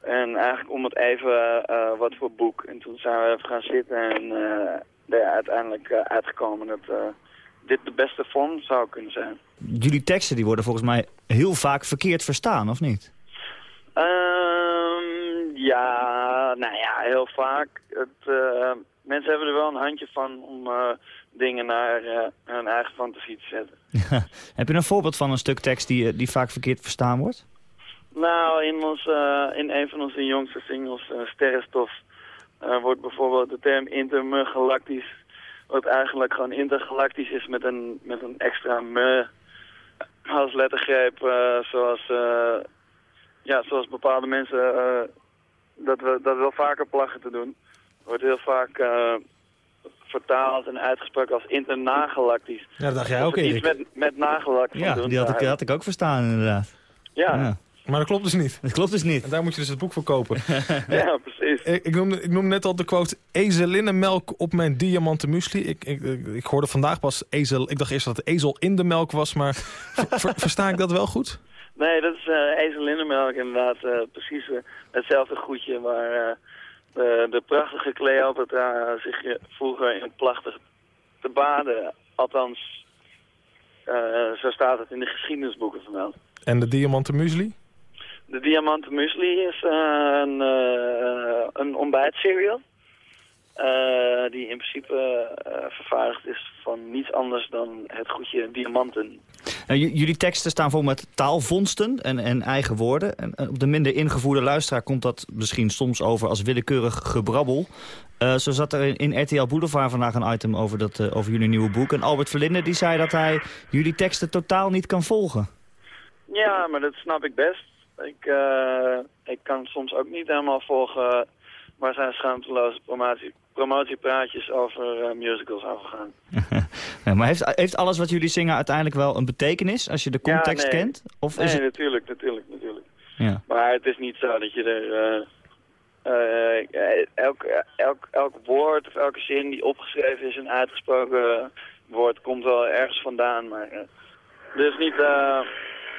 En eigenlijk om het even eh, wat voor boek. En toen zijn we even gaan zitten en uh, er uiteindelijk uh, uitgekomen dat uh, dit de beste vorm zou kunnen zijn. Jullie teksten die worden volgens mij heel vaak verkeerd verstaan, of niet? Um, ja, nou ja, heel vaak. Het, uh, mensen hebben er wel een handje van om uh, dingen naar uh, hun eigen fantasie te zetten. *laughs* Heb je een voorbeeld van een stuk tekst die, die vaak verkeerd verstaan wordt? Nou, in, ons, in een van onze jongste singles, Sterrenstof, wordt bijvoorbeeld de term intergalactisch, wat eigenlijk gewoon intergalactisch is met een, met een extra me als lettergreep, zoals ja, zoals bepaalde mensen uh, dat we dat wel vaker plagen te doen. Wordt heel vaak vertaald en uitgesproken als internagalactisch. Ja, dat dacht jij ook, Erik. Iets met, met ja, doen. die had ik, had ik ook verstaan inderdaad. Ja. ja. Maar dat klopt dus niet. Dat klopt dus niet. En daar moet je dus het boek voor kopen. *laughs* ja, precies. Ik, ik, noemde, ik noemde net al de quote ezelinnenmelk op mijn diamanten muesli. Ik, ik, ik, hoorde vandaag pas ezel. Ik dacht eerst dat het ezel in de melk was, maar *laughs* ver, versta ik dat wel goed? Nee, dat is uh, ezelinnenmelk inderdaad. Uh, precies uh, hetzelfde goedje waar de, de, prachtige Cleopatra zich vroeger in plachtig te baden. Althans, zo staat het in de geschiedenisboeken vermeld. En de diamanten muesli? De diamanten muesli is een, een ontbijtcereal. Uh, die in principe uh, vervaardigd is van niets anders dan het goedje diamanten. Nou, jullie teksten staan vol met taalvondsten en, en eigen woorden. En op de minder ingevoerde luisteraar komt dat misschien soms over als willekeurig gebrabbel. Uh, zo zat er in, in, RTL Boulevard vandaag een item over, dat, over jullie nieuwe boek. En Albert Verlinde die zei dat hij jullie teksten totaal niet kan volgen. Ja, maar dat snap ik best. Ik, uh, ik kan soms ook niet helemaal volgen waar zijn schaamteloze promotie, promotiepraatjes over musicals over gaan. *laughs* ja, maar heeft, heeft alles wat jullie zingen uiteindelijk wel een betekenis als je de context ja, nee. kent? Of nee, is het... natuurlijk, natuurlijk, natuurlijk. Ja. Maar het is niet zo dat je er... Uh, elk, elk, elk woord of elke zin die opgeschreven is en uitgesproken wordt, komt wel ergens vandaan. Maar uh, er is niet uh,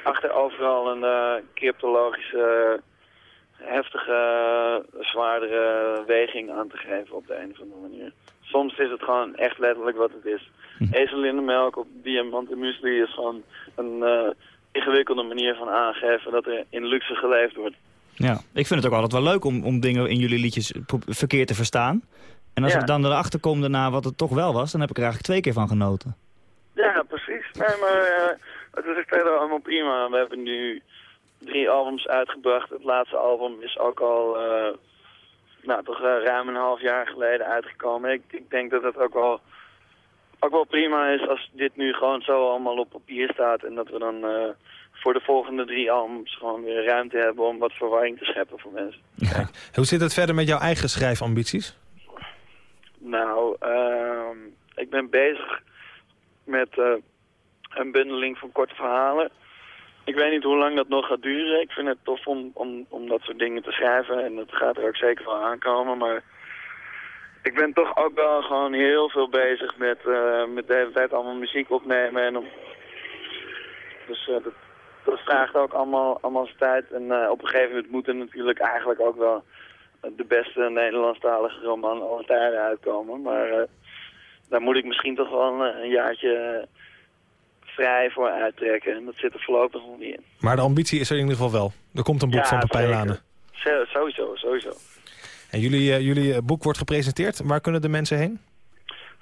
achter overal een cryptologische, heftige, zwaardere weging aan te geven op de een of andere manier. Soms is het gewoon echt letterlijk wat het is. Ezelinnemelk op diamanten muesli is gewoon een ingewikkelde manier van aangeven dat er in luxe geleefd wordt. Ja, ik vind het ook altijd wel leuk om, om dingen in jullie liedjes verkeerd te verstaan. En als Ja. ik dan erachter kom daarna wat het toch wel was, dan heb ik er eigenlijk twee keer van genoten. Ja, precies. Nee, maar eh, het is verder allemaal prima. We hebben nu drie albums uitgebracht. Het laatste album is ook al, eh, nou, toch eh, ruim een half jaar geleden uitgekomen. Ik, ik denk dat het ook wel, ook wel prima is als dit nu gewoon zo allemaal op papier staat. En dat we dan eh, voor de volgende drie albums gewoon weer ruimte hebben om wat verwarring te scheppen voor mensen. Hoe zit het verder met jouw eigen schrijfambities? Nou, ehm, ik ben bezig met eh, een bundeling van korte verhalen. Ik weet niet hoe lang dat nog gaat duren. Ik vind het tof om, om, om dat soort dingen te schrijven. En dat gaat er ook zeker wel aankomen. Maar ik ben toch ook wel gewoon heel veel bezig met, eh, met de hele tijd allemaal muziek opnemen. En om... Dus eh, dat, dat vraagt ook allemaal, allemaal zijn tijd. En eh, op een gegeven moment moet er natuurlijk eigenlijk ook wel de beste Nederlandstalige roman aller tijden uitkomen. Maar daar moet ik misschien toch wel een, jaartje vrij voor uittrekken. En dat zit er voorlopig nog niet in. Maar de ambitie is er in ieder geval wel. Er komt een boek Ja, van Pepijn zeker. Lane. Zo- Sowieso, sowieso. En jullie, eh, jullie eh, boek wordt gepresenteerd. Waar kunnen de mensen heen?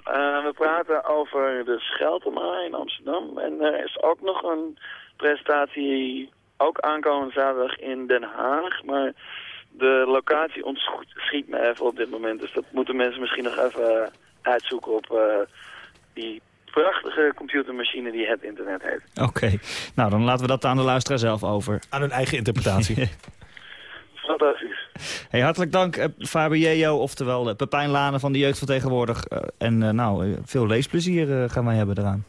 Eh, we praten over de Scheltema in Amsterdam. En er is ook nog een presentatie, ook aankomende zaterdag in Den Haag. Maar de locatie ontschiet me even op dit moment. Dus dat moeten mensen misschien nog even uitzoeken op eh, die prachtige computermachine die het internet heeft. Oké, nou dan laten we dat aan de luisteraar zelf over. Aan hun eigen interpretatie. *laughs* Fantastisch. hey, hartelijk dank uh, Faber Jejo, oftewel uh, Pepijn Lane van de Jeugd van Tegenwoordig. Uh, en nou, veel leesplezier gaan wij hebben eraan.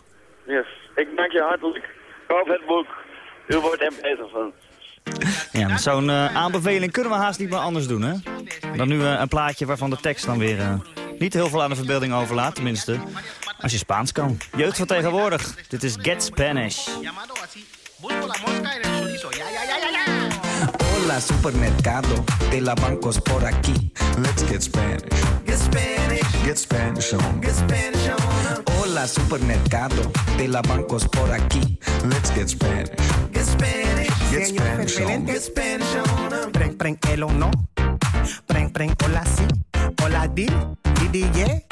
Yes, ik dank je hartelijk. Koop het boek. U wordt er beter van. Ja, zo'n uh, aanbeveling kunnen we haast niet meer anders doen, hè? Dan nu uh, een plaatje waarvan de tekst dan weer uh, niet heel veel aan de verbeelding overlaat. Tenminste, als je Spaans kan. Jeugd van tegenwoordig. Dit is Get Spanish. Hola, supermercado, de la bancos por aquí. Let's get Spanish. Get Spanish. Get Spanish on. Get Spanish on. Hola, supermercado, de la bancos por aquí. Let's get Spanish. Get Spanish. Get Spanish on. Get Spanish on. Preng, preng, el o no. Preng, preng, hola, si. Hola, di. Di, di, yeah.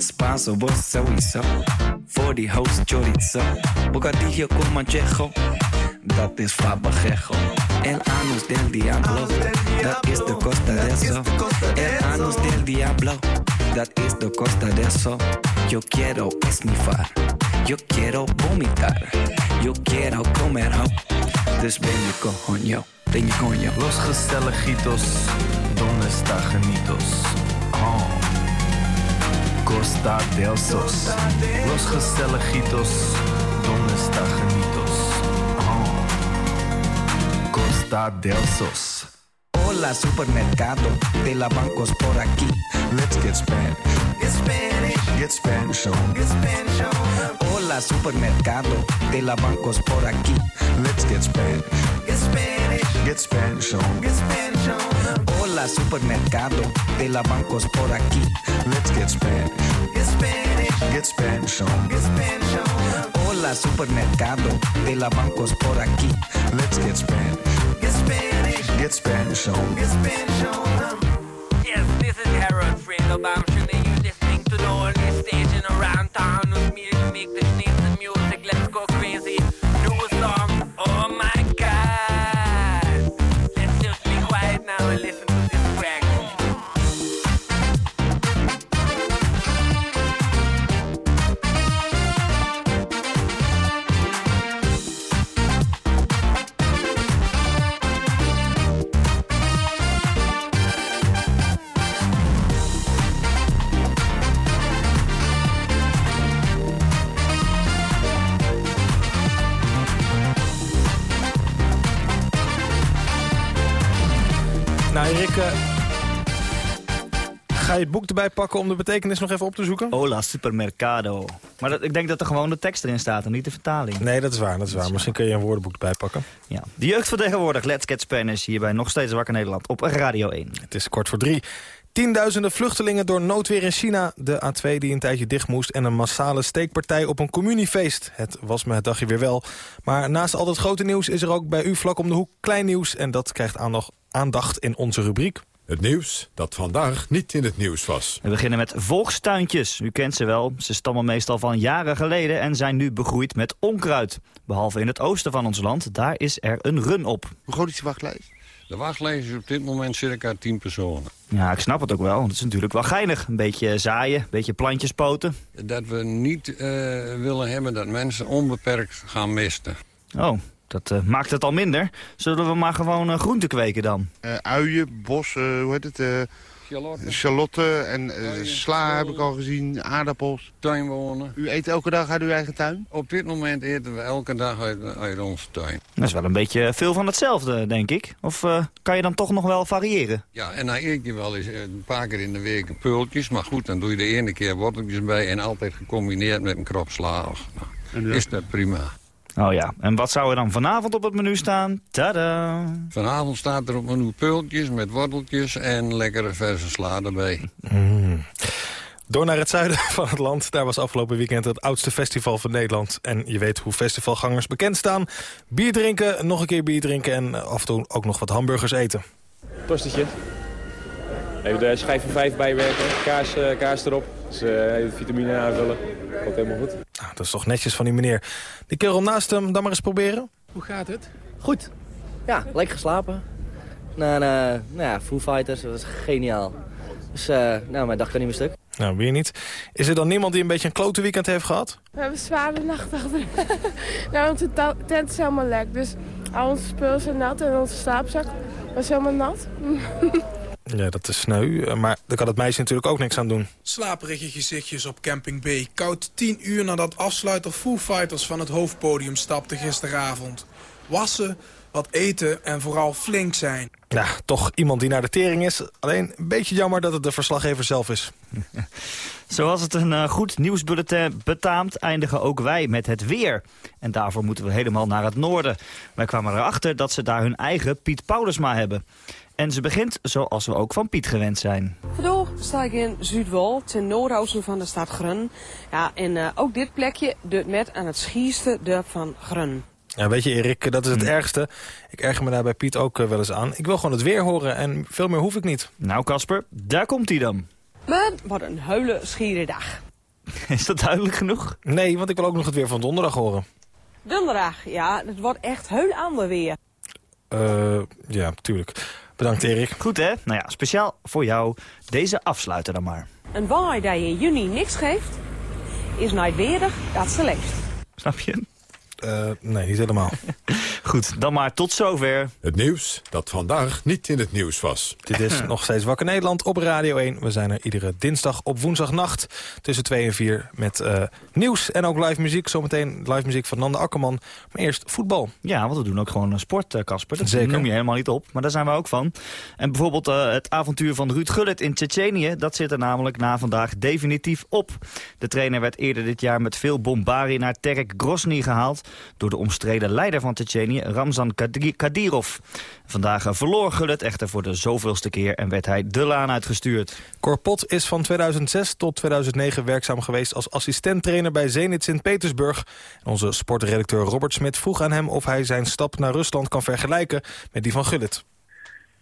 Spanso, vos die host chorizo. Bocadillo con manchejo. Dat is fabajejo. El anus del diablo. Dat is de costa de eso. El anus del diablo. Dat is de costa de eso. Yo quiero esnifar. Yo quiero vomitar. Yo quiero comer ho. Dus ben coño. Ben coño. Los gezelligitos, donde está genitos? Oh. Costa del Sos. Los Gestelejitos, donde está Janitos? Oh. Costa del Sos. Hola, supermercado de la bancos por aquí. Let's get Spanish. Get Spanish. Get Spanish on. Get Spanish on. Hola, supermercado de la bancos por aquí. Let's get Spanish. Get Spanish. Get Spanish on. Get Spanish on. Hola, supermercado de la bancos por aquí. Let's get Spanish. Get Spanish. Get Spanish on. Get Spanish on. Hola, supermercado de la bancos por aquí. Let's get Spanish. Get Spanish. Get Spanish on. Get Spanish on. Yes, this is Harold. I'm sure that you're listening to the only station around town je het boek erbij pakken om de betekenis nog even op te zoeken? Hola, supermercado. Maar dat, ik denk dat er gewoon de tekst erin staat en niet de vertaling. Nee, dat is waar. Dat is waar. Misschien kun je een woordenboek erbij pakken. Ja. De jeugd van tegenwoordig, Let's Get Spanish, hierbij nog steeds Wakker Nederland op Radio 1. Het is kwart voor drie. Tienduizenden vluchtelingen door noodweer in China. De A2 die een tijdje dicht moest. En een massale steekpartij op een communiefeest. Het was me het dagje weer wel. Maar naast al dat grote nieuws is er ook bij u vlak om de hoek klein nieuws. En dat krijgt aandacht in onze rubriek. Het nieuws dat vandaag niet in het nieuws was. We beginnen met volkstuintjes. U kent ze wel. Ze stammen meestal van jaren geleden en zijn nu begroeid met onkruid. Behalve in het oosten van ons land, daar is er een run op. Hoe groot is de wachtlijst? De wachtlijst is op dit moment circa 10 personen. Ja, ik snap het ook wel. want Het is natuurlijk wel geinig. Een beetje zaaien, een beetje plantjes poten. Dat we niet eh, willen hebben dat mensen onbeperkt gaan misten. Oh, dat eh, maakt het al minder. Zullen we maar gewoon uh, groenten kweken dan? Eh, uien, bos, hoe heet het? Charlotte en sla heb ik al gezien, aardappels. Tuinwonen. U eet elke dag uit uw eigen tuin? Op dit moment eten we elke dag uit, uit onze tuin. Dat is wel een beetje veel van hetzelfde, denk ik. Of eh, kan je dan toch nog wel variëren? Ja, en dan eet je wel eens een paar keer in de week peultjes. Maar goed, dan doe je de ene keer worteltjes bij en altijd gecombineerd met een krop sla. Nou, is dat prima. Oh ja, en wat zou er dan vanavond op het menu staan? Tada! Vanavond staat er op menu peultjes met worteltjes en lekkere verse sla erbij. Mm. Door naar het zuiden *laughs* van het land. Daar was afgelopen weekend het oudste festival van Nederland. En je weet hoe festivalgangers bekend staan. Bier drinken, nog een keer bier drinken en af en toe ook nog wat hamburgers eten. Tostietje. Even de schijf van 5 bijwerken, kaas, uh, kaas erop. Dus uh, vitamine aanvullen. Komt helemaal goed. Nou, dat is toch netjes van die meneer. Die kerel naast hem, dan maar eens proberen. Hoe gaat het? Goed. Ja, lekker geslapen. Na, na, nou ja, Foo Fighters, dat was geniaal. Dus uh, nou, mijn dag kan niet meer stuk. Nou, weer niet. Is er dan niemand die een beetje een klote weekend heeft gehad? We hebben een zware nacht achter. *laughs* nou, onze tent is helemaal lek. Dus al onze spullen zijn nat en onze slaapzak was helemaal nat. *laughs* Ja, dat is sneu. Maar daar kan het meisje natuurlijk ook niks aan doen. Slaperige gezichtjes op Camping B. Koud 10 uur nadat afsluiter Foo Fighters van het hoofdpodium stapte gisteravond. Wassen, wat eten en vooral flink zijn. Ja, toch iemand die naar de tering is. Alleen een beetje jammer dat het de verslaggever zelf is. *laughs* Zoals het een uh, goed nieuwsbulletin betaamt, eindigen ook wij met het weer. En daarvoor moeten we helemaal naar het noorden. Wij kwamen erachter dat ze daar hun eigen Piet Paulusma hebben. En ze begint zoals we ook van Piet gewend zijn. Vandaag sta ik in Zuidwal, ten noordoosten van de stad Grun. Ja, en uh, ook dit plekje doet met aan het schierste dorp van Grun. Ja, weet je Erik, dat is het ergste. Ik erger me daar bij Piet ook uh, wel eens aan. Ik wil gewoon het weer horen en veel meer hoef ik niet. Nou Casper, daar komt hij dan. Maar wat een huile schiere dag. *laughs* Is dat duidelijk genoeg? Nee, want ik wil ook nog het weer van donderdag horen. Donderdag, ja, het wordt echt heel ander weer. Uh, ja, tuurlijk. Bedankt Erik. Goed hè? Nou ja, speciaal voor jou deze afsluiter dan maar. Een waai dat je in juni niks geeft, is nooit weerdig dat ze leeft. Snap je? Uh, nee, niet helemaal. *laughs* Goed, dan maar tot zover. Het nieuws dat vandaag niet in het nieuws was. Dit is *laughs* nog steeds Wakker Nederland op Radio 1. We zijn er iedere dinsdag op woensdagnacht tussen 2 en 4 met uh, nieuws en ook live muziek. Zometeen live muziek van Nanda Akkerman. Maar eerst voetbal. Ja, want we doen ook gewoon sport, Casper. Dat Zeker. noem je helemaal niet op, maar daar zijn we ook van. En bijvoorbeeld uh, het avontuur van Ruud Gullit in Tsjetsjenië... dat zit er namelijk na vandaag definitief op. De trainer werd eerder dit jaar met veel bombardie naar Terek Grozny gehaald... door de omstreden leider van Tsjetsjenië, Ramzan Kadyrov. Vandaag verloor Gullit echter voor de zoveelste keer en werd hij de laan uitgestuurd. Corpot is van 2006 tot 2009 werkzaam geweest als assistenttrainer bij Zenit Sint-Petersburg. Onze sportredacteur Robert Smit vroeg aan hem of hij zijn stap naar Rusland kan vergelijken met die van Gullit.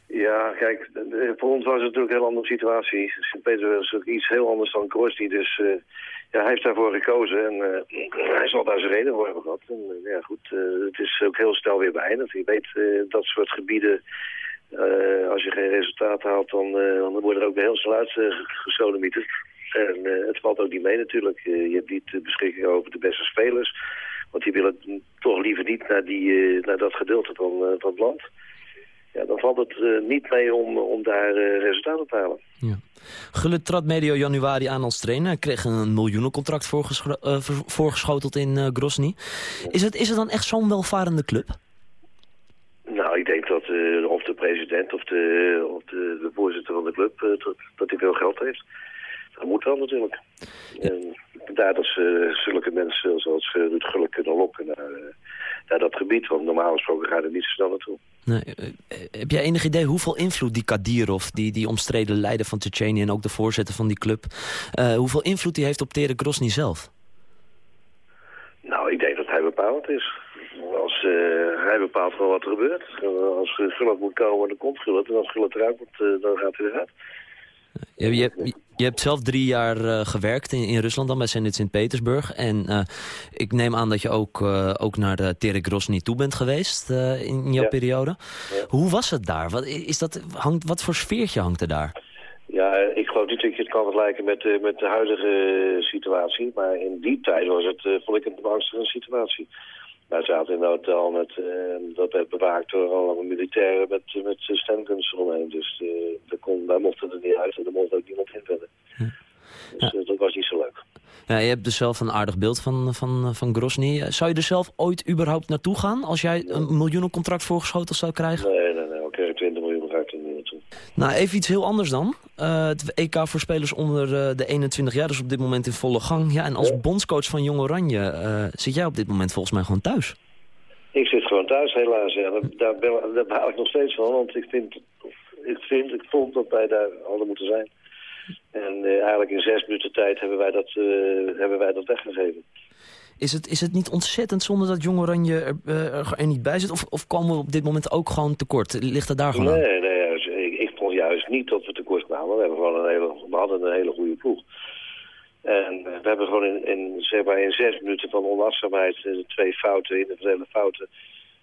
Ja, kijk, voor ons was het natuurlijk een heel andere situatie. Sint-Petersburg is natuurlijk iets heel anders dan Grozny, dus uh, ja, hij heeft daarvoor gekozen en uh, hij zal daar zijn reden voor hebben gehad. En, uh, ja, goed, het is ook heel snel weer beëindigd. Je weet, dat soort gebieden, als je geen resultaat haalt, dan, dan worden er ook heel snel uitgesodemieterd. En het valt ook niet mee natuurlijk. je hebt niet de beschikking over de beste spelers. Want die willen toch liever niet naar, die, naar dat gedeelte van, van het land ja, dan valt het uh, niet mee om, om daar uh, resultaten te halen. Ja. Gullit trad medio januari aan als trainer. Hij kreeg een miljoenencontract voorgescho uh, voorgeschoteld in Grozny. Is het, is het dan echt zo'n welvarende club? Nou, ik denk dat of de president of de, of de, de voorzitter van de club... dat hij veel geld heeft. Dat moet wel natuurlijk. En daar dat ze zulke mensen zoals Ruud Gullit kunnen lokken naar, naar dat gebied. Want normaal gesproken gaat het niet zo snel naartoe. Nee, heb jij enig idee hoeveel invloed die Kadirov, die, die omstreden leider van Tsjetsjenië en ook de voorzitter van die club, uh, hoeveel invloed die heeft op Tere Grosny zelf? Nou, ik denk dat hij bepalend is. Als uh, hij bepaalt gewoon wat er gebeurt. Als Gullit moet komen, dan komt Gullit. En als Gullit eruit moet, dan gaat hij eruit. Je, je, je, hebt zelf drie jaar uh, gewerkt in, in, Rusland dan bij Zenit Sint-Petersburg. En uh, ik neem aan dat je ook, uh, ook naar de Terek Grozny toe bent geweest in jouw ja. periode. Ja. Hoe was het daar? Wat, is dat, hangt, wat voor sfeertje hangt er daar? Ja, ik geloof niet dat je het kan vergelijken met, met de huidige situatie. Maar in die tijd was het, vond ik het een angstige situatie. Wij zaten in een hotel met, uh, dat werd bewaakt door allemaal militairen met, met stemkunsten omheen. Dus uh, daar, kon, daar mochten er niet uit en er mocht ook niemand in verder. Hm. Dus uh, dat was niet zo leuk. Ja, je hebt dus zelf een aardig beeld van, van, van Grozny. Zou je er zelf ooit überhaupt naartoe gaan als jij een miljoenencontract voorgeschoten zou krijgen? Nee, nee, nee. Oké, 20 miljoen ga ik er niet naartoe. Nou, even iets heel anders dan. Uh, het EK voor spelers onder uh, de 21 jaar, dus op dit moment in volle gang. Ja, en als ja. bondscoach van Jong Oranje uh, zit jij op dit moment volgens mij gewoon thuis. Ik zit gewoon thuis, helaas. Ja. Daar, daar, ben, daar baal ik nog steeds van, want ik vind, ik vind, ik vond dat wij daar hadden moeten zijn. En eigenlijk in zes minuten tijd hebben wij dat, hebben wij dat weggegeven. Is het, is het niet ontzettend zonde dat Jong Oranje er, er, er niet bij zit? Of, of komen we op dit moment ook gewoon tekort? Ligt het daar gewoon nee, Nee, ik, ik vond juist niet dat we tekort kwamen. We, hebben gewoon een hele, we hadden een hele goede ploeg. En we hebben gewoon in, in, zeg maar in zes minuten van onachtzaamheid, twee fouten, individuele fouten,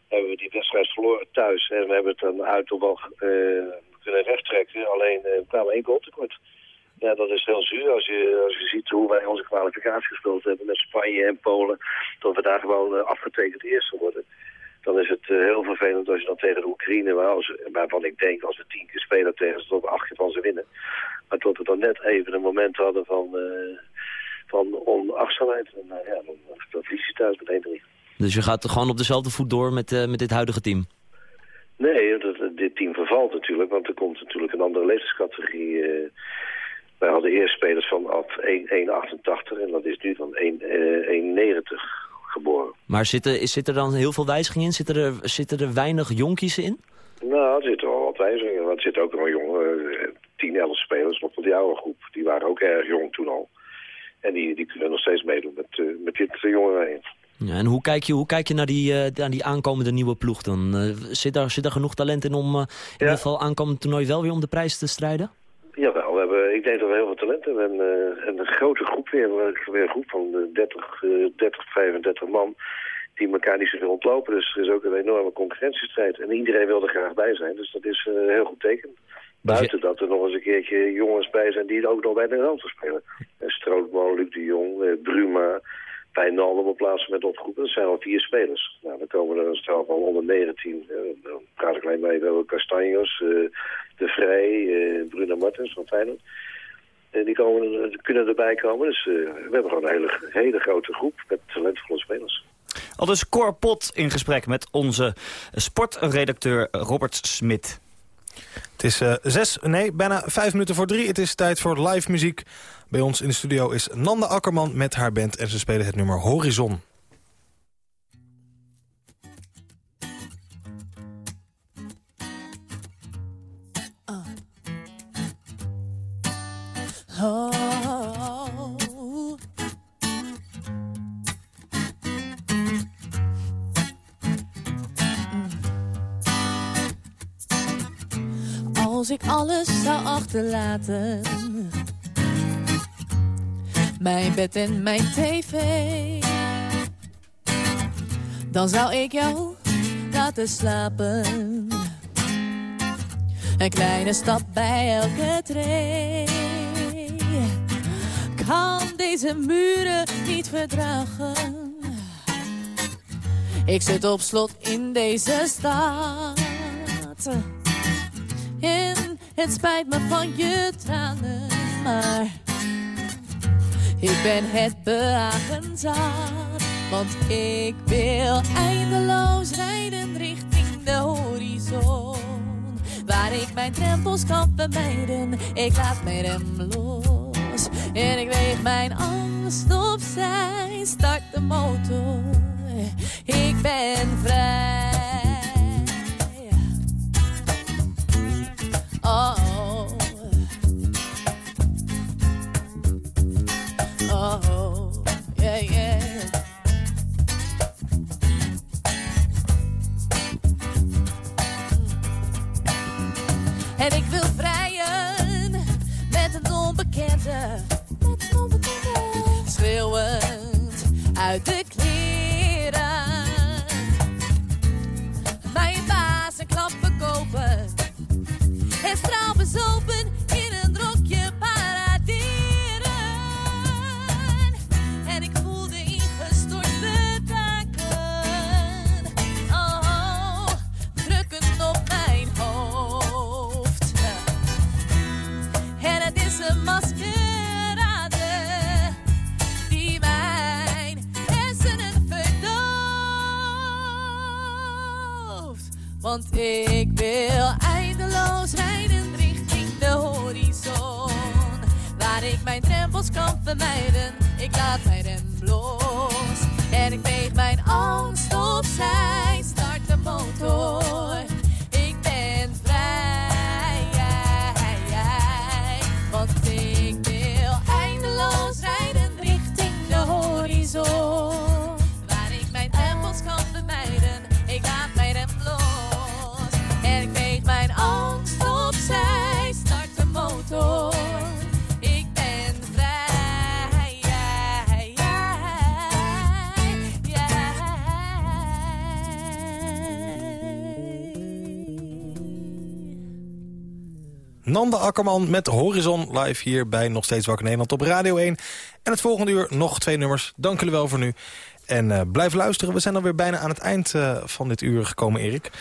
hebben we die wedstrijd verloren thuis. En we hebben het dan uit op wel uh, kunnen wegtrekken. Alleen uh, we één goal tekort. Ja, dat is heel zuur als je, als je ziet hoe wij onze kwalificatie gespeeld hebben met Spanje en Polen. Dat we daar gewoon afgetekend eerste worden. Dan is het uh, heel vervelend als je dan tegen de Oekraïne, waar als, waarvan ik denk als we tien keer spelen tegen ze, tot acht keer van ze winnen. Maar tot we dan net even een moment hadden van, uh, van onachtzaamheid. En uh, ja, dan, dan verlies je thuis met 1-3. Dus je gaat gewoon op dezelfde voet door met, met dit huidige team? Nee, dat, dit team vervalt natuurlijk, want er komt natuurlijk een andere leeftijdscategorie. wij hadden eerst spelers van 1,88 en dat is nu van 1,90 geboren. Maar zitten, zit er dan heel veel wijzigingen in? Zitten er, zitten er weinig jonkies in? Nou, er zitten wel wat wijzigingen. Maar er zitten ook wel jonge, 10, 11 spelers nog van die oude groep. Die waren ook erg jong toen al. En die, die kunnen nog steeds meedoen met, uh, met dit jongeren. Ja, en hoe kijk je, hoe kijk je naar, die, uh, naar die aankomende nieuwe ploeg dan? zit, daar, zit daar genoeg talent in om in ja. ieder geval aankomend toernooi wel weer om de prijs te strijden? Jawel, we hebben, ik denk dat we heel veel talent hebben. En, uh, en een grote groep weer, weer een groep van 30, uh, 30, 35 man die elkaar niet zoveel ontlopen. Dus er is ook een enorme concurrentiestrijd. En iedereen wil er graag bij zijn, dus dat is een heel goed teken. Buiten dat er nog eens een keertje jongens bij zijn die ook nog bij de Nederland spelen. Strootman, Luc de Jong, Bruma, Wijnaldum op plaatsen met opgeroepen. Dat zijn al vier spelers. Nou, dan komen er een stel van 119. Uh, dan praat ik alleen even over Castanjos, uh, De Vrij, uh, Bruno Martens van Feyenoord. En die kunnen erbij komen. Dus we hebben gewoon een hele, hele grote groep met talentvolle spelers. Al dus Cor Pot in gesprek met onze sportredacteur Robert Smit. Het is uh, zes, nee, bijna vijf minuten voor drie. Het is tijd voor live muziek. Bij ons in de studio is Nanda Akkerman met haar band... en ze spelen het nummer Horizon. Als ik alles zou achterlaten. Mijn bed en mijn tv. Dan zou ik jou laten slapen. Een kleine stap bij elke tree. Kan deze muren niet verdragen. Ik zit op slot in deze stad en het spijt me van je tranen, maar ik ben het behagen zat. Want ik wil eindeloos rijden richting de horizon. Waar ik mijn drempels kan vermijden, ik laat mijn rem los. En ik weeg mijn angst opzij, start de motor. Ik ben vrij. Nanda Akkerman met Horizon live hier bij Nog Steeds Wakker Nederland op Radio 1. En het volgende uur nog twee nummers. Dank jullie wel voor nu. En uh, blijf luisteren. We zijn alweer bijna aan het eind uh, van dit uur gekomen, Erik.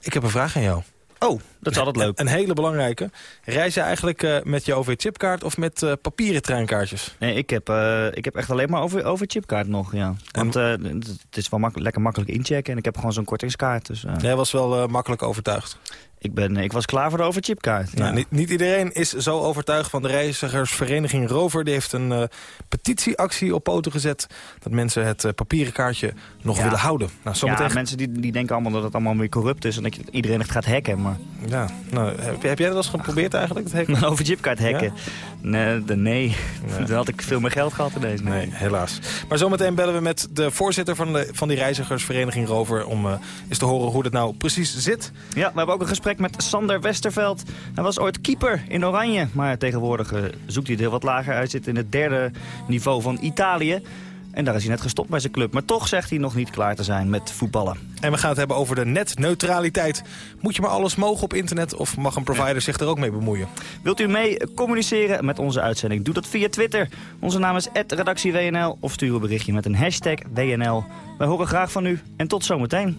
Ik heb een vraag aan jou. Oh, dat is altijd leuk. Een hele belangrijke. Reis je eigenlijk uh, met je OV-chipkaart of met uh, papieren treinkaartjes? Nee, ik heb, uh, ik heb echt alleen maar OV-chipkaart nog, ja. Want het is wel mak lekker makkelijk inchecken en ik heb gewoon zo'n kortingskaart. Dus, Jij was wel makkelijk overtuigd? Ik, ben, ik was klaar voor de overchipkaart. Nou, niet, niet, iedereen is zo overtuigd van de reizigersvereniging Rover. Die heeft een uh, petitieactie op poten gezet. Dat mensen het uh, papieren kaartje nog ja. willen houden. Nou, zometeen... Ja, mensen die, die denken allemaal dat het allemaal weer corrupt is. En dat iedereen het gaat hacken. Maar... Ja, nou, heb, heb jij dat eens geprobeerd eigenlijk? Het hacken? *laughs* Een overchipkaart hacken? Ja? Nee, de, nee. nee. *laughs* Dan had ik veel meer geld gehad ineens. Nee, helaas. Maar zometeen bellen we met de voorzitter van, de, van die reizigersvereniging Rover... om uh, eens te horen hoe dat nou precies zit. Ja, we hebben ook een gesprek met Sander Westerveld. Hij was ooit keeper in Oranje, maar tegenwoordig uh, zoekt hij het heel wat lager. Hij zit in het derde niveau van Italië. En daar is hij net gestopt bij zijn club. Maar toch zegt hij nog niet klaar te zijn met voetballen. En we gaan het hebben over de netneutraliteit. Moet je maar alles mogen op internet of mag een provider zich er ook mee bemoeien? Wilt u mee communiceren met onze uitzending? Doe dat via Twitter. Onze naam is redactieWNL of stuur een berichtje met een hashtag WNL. Wij horen graag van u en tot zometeen.